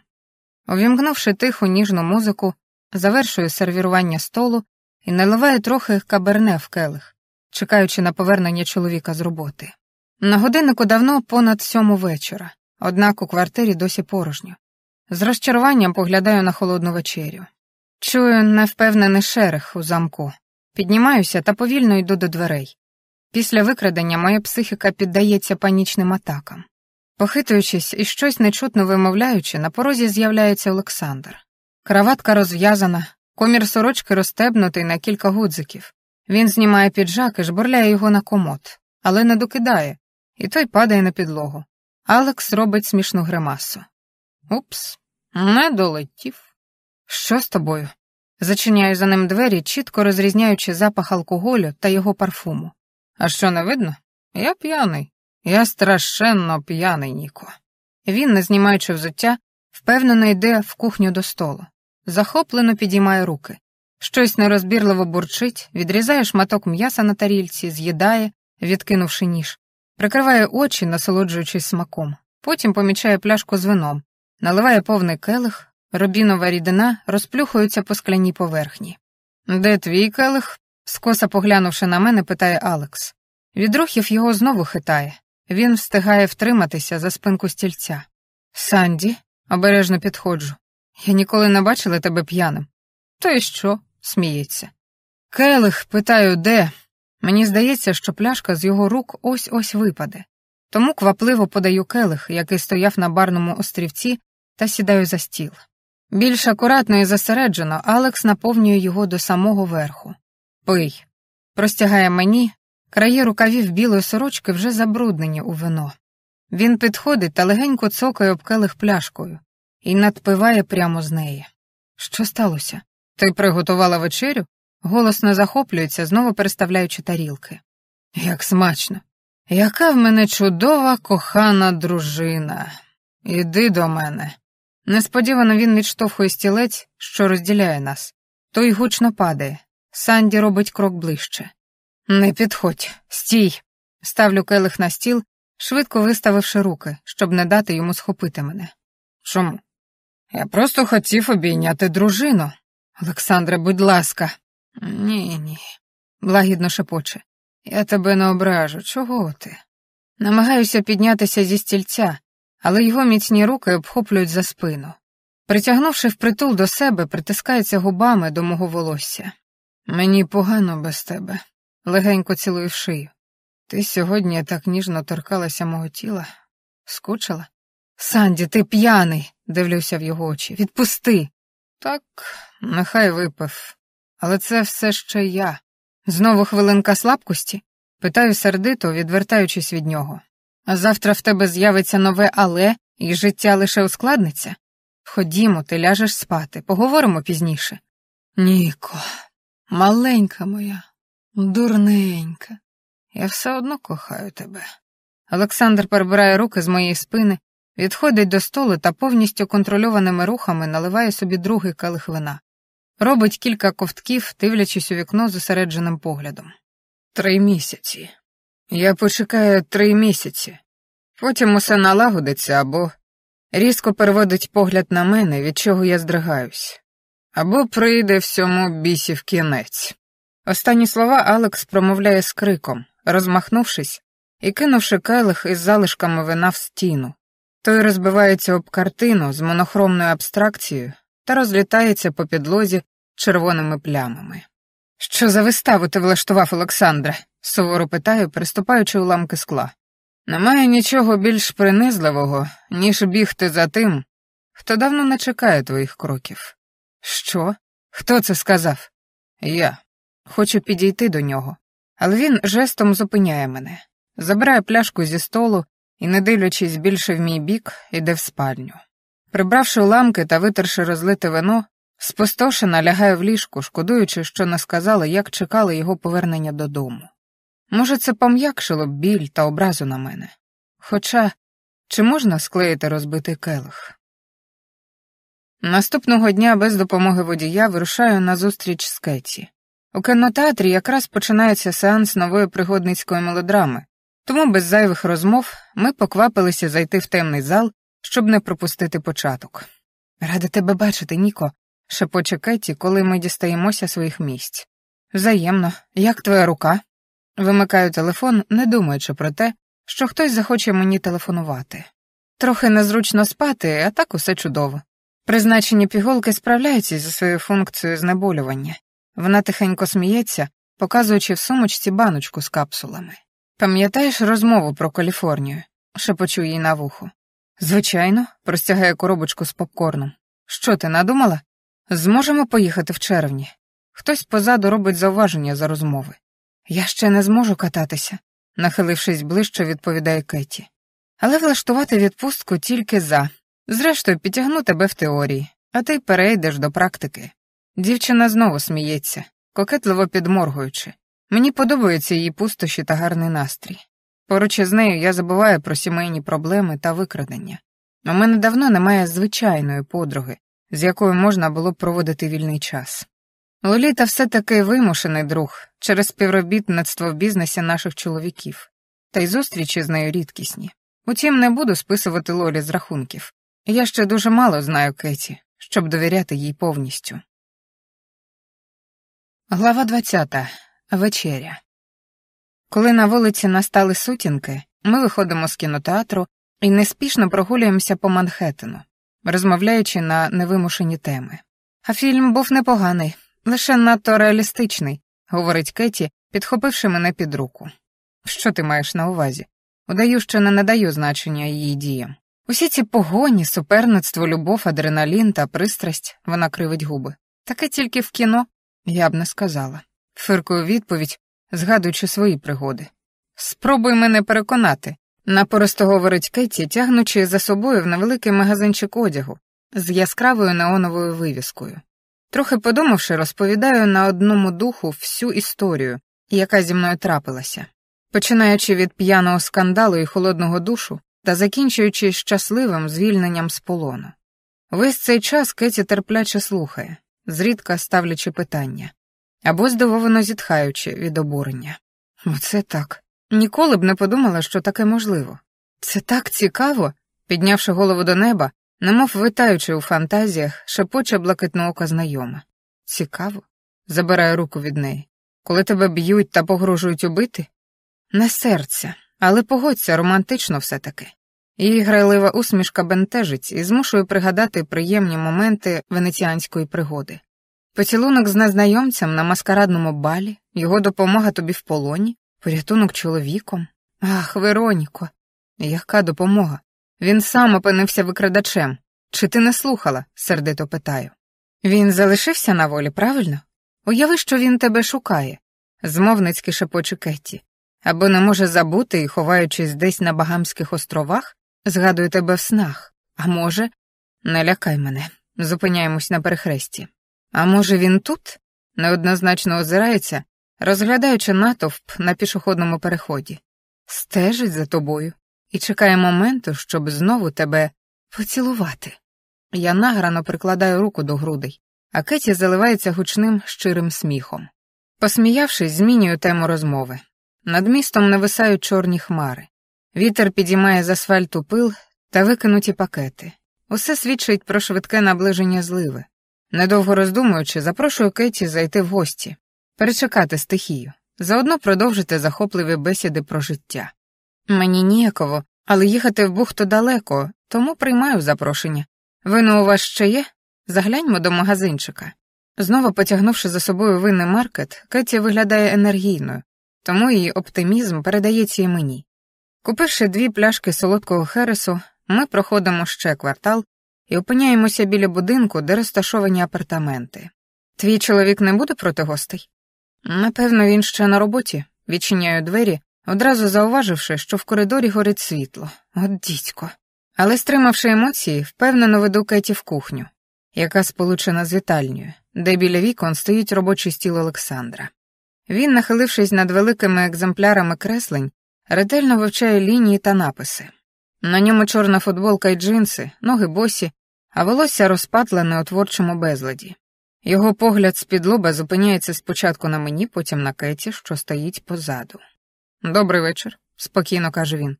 Увімкнувши тиху ніжну музику, завершую сервірування столу і наливаю трохи каберне в келих, чекаючи на повернення чоловіка з роботи. На годиннику давно понад сьому вечора, однак у квартирі досі порожньо. З розчаруванням поглядаю на холодну вечерю. Чую невпевнений шерех у замку. Піднімаюся та повільно йду до дверей. Після викрадення моя психіка піддається панічним атакам. Похитуючись і щось нечутно вимовляючи, на порозі з'являється Олександр. Краватка розв'язана, комір сорочки розстебнутий на кілька гудзиків. Він знімає піджак і жбурляє його на комод, але не докидає, і той падає на підлогу. Алекс робить смішну гримасу. Упс, не долетів. Що з тобою? Зачиняю за ним двері, чітко розрізняючи запах алкоголю та його парфуму. А що не видно? Я п'яний. Я страшенно п'яний, Ніко. Він, не знімаючи взуття, впевнено йде в кухню до столу. Захоплено підіймає руки. Щось нерозбірливо бурчить, відрізає шматок м'яса на тарільці, з'їдає, відкинувши ніж, прикриває очі, насолоджуючись смаком. Потім помічає пляшку з вином, наливає повний келих, робінова рідина розплюхується по скляній поверхні. Де твій келих? скоса поглянувши на мене, питає Алекс. Від рухів його знову хитає. Він встигає втриматися за спинку стільця. Санді, обережно підходжу. Я ніколи не бачила тебе п'яним. То й що? сміється. Келих, питаю, де? Мені здається, що пляшка з його рук ось ось випаде. Тому квапливо подаю келих, який стояв на барному острівці, та сідаю за стіл. Більш акуратно і зосереджено Алекс наповнює його до самого верху. Пий. Простягає мені, краї рукавів білої сорочки вже забруднені у вино. Він підходить та легенько цокає об келих пляшкою і надпиває прямо з неї. Що сталося? Ти приготувала вечерю? Голосно захоплюється, знову переставляючи тарілки. Як смачно. Яка в мене чудова кохана дружина. Іди до мене. Несподівано він відштовхує стілець, що розділяє нас. Той гучно падає. Санді робить крок ближче. Не підходь, стій. Ставлю келих на стіл, швидко виставивши руки, щоб не дати йому схопити мене. Чому? Я просто хотів обійняти дружину. Олександре, будь ласка. Ні, ні, благідно шепоче. Я тебе не ображу. Чого ти? Намагаюся піднятися зі стільця, але його міцні руки обхоплюють за спину. Притягнувши впритул до себе, притискається губами до мого волосся. Мені погано без тебе, легенько цілую шию. Ти сьогодні так ніжно торкалася мого тіла, скучила? Санді, ти п'яний, дивлюся в його очі. Відпусти. Так, нехай випив. Але це все ще я. Знову хвилинка слабкості? Питаю сердито, відвертаючись від нього. А завтра в тебе з'явиться нове але, і життя лише ускладниться? Ходімо, ти ляжеш спати, поговоримо пізніше. Ніко, маленька моя, дурненька, я все одно кохаю тебе. Олександр перебирає руки з моєї спини, відходить до столу та повністю контрольованими рухами наливає собі другий калих вина. Робить кілька ковтків, дивлячись у вікно зосередженим поглядом. Три місяці. Я почекаю три місяці. Потім усе налагодиться або різко переводить погляд на мене, від чого я здригаюсь, або прийде всьому бісів кінець. Останні слова Алекс промовляє з криком, розмахнувшись і кинувши келих із залишками вина в стіну. Той розбивається об картину з монохромною абстракцією та розлітається по підлозі червоними плямами. Що за виставу ти влаштував, Олександре? суворо питаю, приступаючи уламки скла. Немає нічого більш принизливого, ніж бігти за тим, хто давно не чекає твоїх кроків. Що? Хто це сказав? Я. Хочу підійти до нього, але він жестом зупиняє мене, забирає пляшку зі столу і, не дивлячись більше в мій бік, іде в спальню. Прибравши уламки та витерши розлите вино, спустошена лягає в ліжку, шкодуючи, що не сказала, як чекали його повернення додому. Може, це пом'якшило б біль та образу на мене. Хоча чи можна склеїти розбитий келих? Наступного дня без допомоги водія вирушаю на зустріч з Кеті. У кінотеатрі якраз починається сеанс нової пригодницької мелодрами, тому без зайвих розмов ми поквапилися зайти в темний зал, щоб не пропустити початок. Рада тебе бачити, Ніко, шепоче Кеті, коли ми дістаємося своїх місць. Взаємно, як твоя рука? Вимикаю телефон, не думаючи про те, що хтось захоче мені телефонувати. Трохи незручно спати, а так усе чудово. Призначені пігулки справляються зі своєю функцією знеболювання. Вона тихенько сміється, показуючи в сумочці баночку з капсулами. Пам'ятаєш розмову про Каліфорнію? шепочу їй на вухо. Звичайно, простягає коробочку з попкорном. Що ти надумала? Зможемо поїхати в червні. Хтось позаду робить зауваження за розмови. Я ще не зможу кататися, нахилившись ближче, відповідає Кеті. Але влаштувати відпустку тільки за. Зрештою, підтягну тебе в теорії, а ти перейдеш до практики. Дівчина знову сміється, кокетливо підморгуючи. Мені подобаються її пустощі та гарний настрій. Поруч із нею я забуваю про сімейні проблеми та викрадення. У мене давно немає звичайної подруги, з якою можна було б проводити вільний час. Лоліта все-таки вимушений друг через співробітництво в бізнесі наших чоловіків, та й зустрічі з нею рідкісні. Утім, не буду списувати Лолі з рахунків. Я ще дуже мало знаю Кеті, щоб довіряти їй повністю. Глава 20. Вечеря. Коли на вулиці настали сутінки, ми виходимо з кінотеатру і неспішно прогулюємося по Манхеттену, розмовляючи на невимушені теми. А фільм був непоганий, лише надто реалістичний, говорить Кеті, підхопивши мене під руку. Що ти маєш на увазі? Удаю, що не надаю значення її діям. Усі ці погоні, суперництво, любов, адреналін та пристрасть, вона кривить губи. Таке тільки в кіно, я б не сказала. Фиркою відповідь, згадуючи свої пригоди. Спробуй мене переконати, напористо говорить Кеті, тягнучи за собою в невеликий магазинчик одягу з яскравою неоновою вивіскою. Трохи подумавши, розповідаю на одному духу всю історію, яка зі мною трапилася, починаючи від п'яного скандалу і холодного душу та закінчуючи щасливим звільненням з полону. Весь цей час Кеті терпляче слухає, зрідка ставлячи питання або здивовано зітхаючи від обурення. Оце так. Ніколи б не подумала, що таке можливо. Це так цікаво, піднявши голову до неба, немов витаючи у фантазіях, шепоче блакитноока знайома. Цікаво, забираю руку від неї. Коли тебе б'ють та погрожують убити? Не серця, але погодься романтично все таки. Її грайлива усмішка бентежить і змушує пригадати приємні моменти венеціанської пригоди. Поцілунок з незнайомцем на маскарадному балі, його допомога тобі в полоні, порятунок чоловіком. Ах, Вероніко, яка допомога? Він сам опинився викрадачем. Чи ти не слухала? сердито питаю. Він залишився на волі, правильно? Уяви, що він тебе шукає, змовницьки шепоче Кетті. Або не може забути і, ховаючись десь на Багамських островах, згадує тебе в снах. А може, не лякай мене, зупиняємось на перехресті. А може, він тут? неоднозначно озирається, розглядаючи натовп на пішохідному переході, стежить за тобою і чекає моменту, щоб знову тебе поцілувати. Я награно прикладаю руку до грудей, а Кеті заливається гучним щирим сміхом. Посміявшись, змінюю тему розмови. Над містом нависають чорні хмари. Вітер підіймає з асфальту пил та викинуті пакети. Усе свідчить про швидке наближення зливи. Недовго роздумуючи, запрошую Кеті зайти в гості, перечекати стихію, заодно продовжити захопливі бесіди про життя. Мені ніяково, але їхати в бухту далеко, тому приймаю запрошення. Вино у вас ще є? Загляньмо до магазинчика. Знову потягнувши за собою винний маркет, Кеті виглядає енергійною, тому її оптимізм передається і мені. Купивши дві пляшки солодкого хересу, ми проходимо ще квартал і опиняємося біля будинку, де розташовані апартаменти. Твій чоловік не буде проти гостей? Напевно, він ще на роботі, відчиняю двері, одразу зауваживши, що в коридорі горить світло. От дідько. Але, стримавши емоції, впевнено веду Кеті в кухню, яка сполучена з вітальнею, де біля вікон стоїть робочий стіл Олександра. Він, нахилившись над великими екземплярами креслень, ретельно вивчає лінії та написи. На ньому чорна футболка й джинси, ноги босі, а волосся розпатлене у творчому безладі. Його погляд з-під лоба зупиняється спочатку на мені, потім на Кеті, що стоїть позаду. Добрий вечір, спокійно каже він.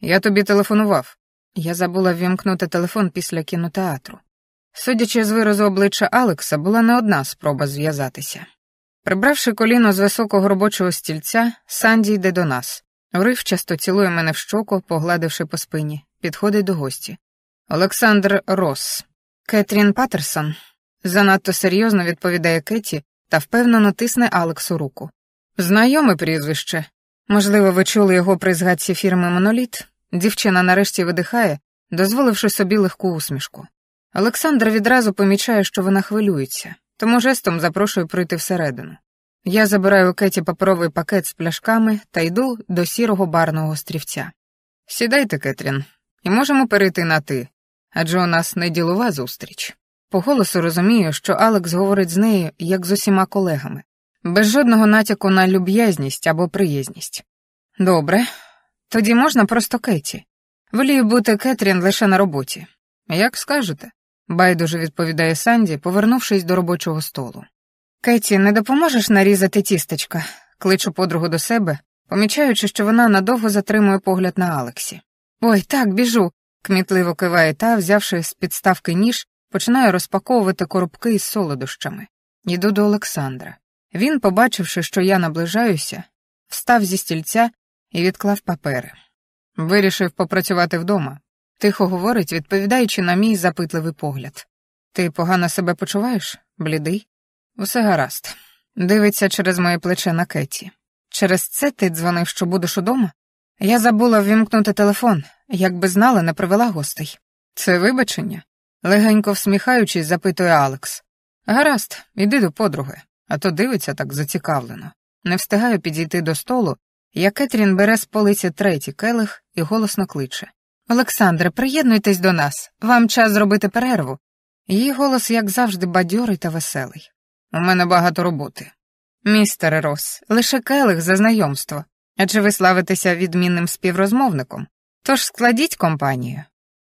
Я тобі телефонував. Я забула ввімкнути телефон після кінотеатру. Судячи з виразу обличчя Алекса, була не одна спроба зв'язатися. Прибравши коліно з високого робочого стільця, Санді йде до нас. Уривчасто цілує мене в щоку, погладивши по спині, підходить до гості. Олександр Росс. Кетрін Паттерсон. Занадто серйозно відповідає Кеті та впевнено тисне Алексу руку. Знайоме прізвище. Можливо, ви чули його при згадці фірми Моноліт? Дівчина нарешті видихає, дозволивши собі легку усмішку. Олександр відразу помічає, що вона хвилюється, тому жестом запрошує пройти всередину. Я забираю у Кеті паперовий пакет з пляшками та йду до сірого барного острівця. Сідайте, Кетрін, і можемо перейти на ти, адже у нас не ділова зустріч. По голосу розумію, що Алекс говорить з нею, як з усіма колегами, без жодного натяку на люб'язність або приязність. Добре, тоді можна просто Кеті. Волію бути Кетрін лише на роботі. Як скажете, байдуже відповідає Санді, повернувшись до робочого столу. Кеті, не допоможеш нарізати тістечка, кличу подругу до себе, помічаючи, що вона надовго затримує погляд на Алексі. Ой, так, біжу, кмітливо киває та, взявши з підставки ніж, починає розпаковувати коробки із солодощами. Йду до Олександра. Він, побачивши, що я наближаюся, встав зі стільця і відклав папери. Вирішив попрацювати вдома. Тихо говорить, відповідаючи на мій запитливий погляд. Ти погано себе почуваєш, блідий? Усе гаразд. Дивиться через моє плече на Кеті. Через це ти дзвонив, що будеш удома? Я забула ввімкнути телефон, якби знала, не привела гостей. Це вибачення? Легенько всміхаючись, запитує Алекс. Гаразд, іди до подруги, а то дивиться так зацікавлено. Не встигаю підійти до столу, як Кетрін бере з полиці третій келих і голосно кличе. Олександре, приєднуйтесь до нас, вам час зробити перерву. Її голос, як завжди, бадьорий та веселий. У мене багато роботи. Містере Рос, лише келих за знайомство, адже ви славитеся відмінним співрозмовником. Тож складіть компанію.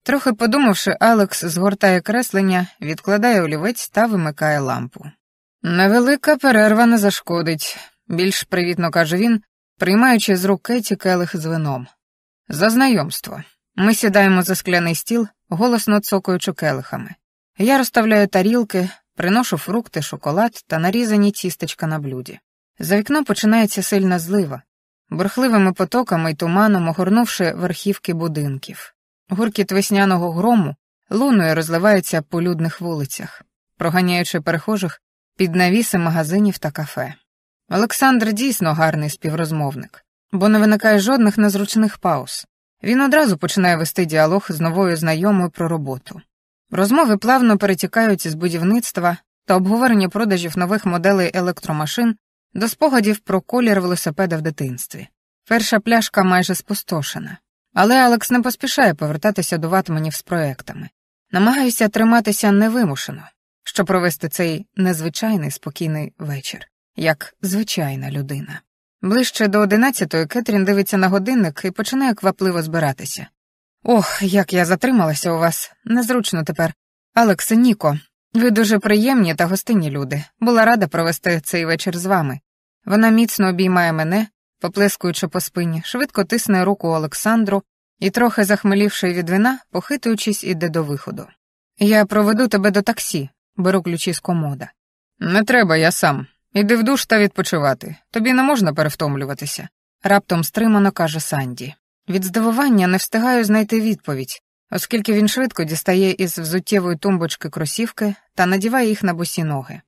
Трохи подумавши, Алекс згортає креслення, відкладає олівець та вимикає лампу. Невелика перерва не зашкодить, більш привітно каже він, приймаючи з рук Кеті келих з вином. За знайомство. Ми сідаємо за скляний стіл, голосно цокаючи келихами. Я розставляю тарілки, приношу фрукти, шоколад та нарізані тістечка на блюді. За вікном починається сильна злива, бурхливими потоками й туманом огорнувши верхівки будинків. Гуркіт весняного грому луною розливається по людних вулицях, проганяючи перехожих під навіси магазинів та кафе. Олександр дійсно гарний співрозмовник, бо не виникає жодних незручних пауз. Він одразу починає вести діалог з новою знайомою про роботу. Розмови плавно перетікають з будівництва та обговорення продажів нових моделей електромашин до спогадів про колір велосипеда в дитинстві. Перша пляшка майже спустошена. Але Алекс не поспішає повертатися до ватманів з проектами. Намагаюся триматися невимушено, щоб провести цей незвичайний спокійний вечір, як звичайна людина. Ближче до одинадцятої Кетрін дивиться на годинник і починає квапливо збиратися. Ох, як я затрималася у вас, незручно тепер. Алекс, Ніко, ви дуже приємні та гостинні люди. Була рада провести цей вечір з вами. Вона міцно обіймає мене, поплескуючи по спині, швидко тисне руку Олександру і, трохи захмелівши від вина, похитуючись, іде до виходу. Я проведу тебе до таксі, беру ключі з комода. Не треба, я сам. Іди в душ та відпочивати. Тобі не можна перевтомлюватися, раптом стримано каже Санді. Від здивування не встигаю знайти відповідь, оскільки він швидко дістає із взуттєвої тумбочки кросівки та надіває їх на босі ноги.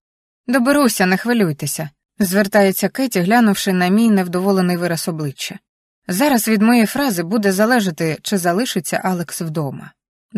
Доберуся, не хвилюйтеся, звертається Кеті, глянувши на мій невдоволений вираз обличчя. Зараз від моєї фрази буде залежати, чи залишиться Алекс вдома.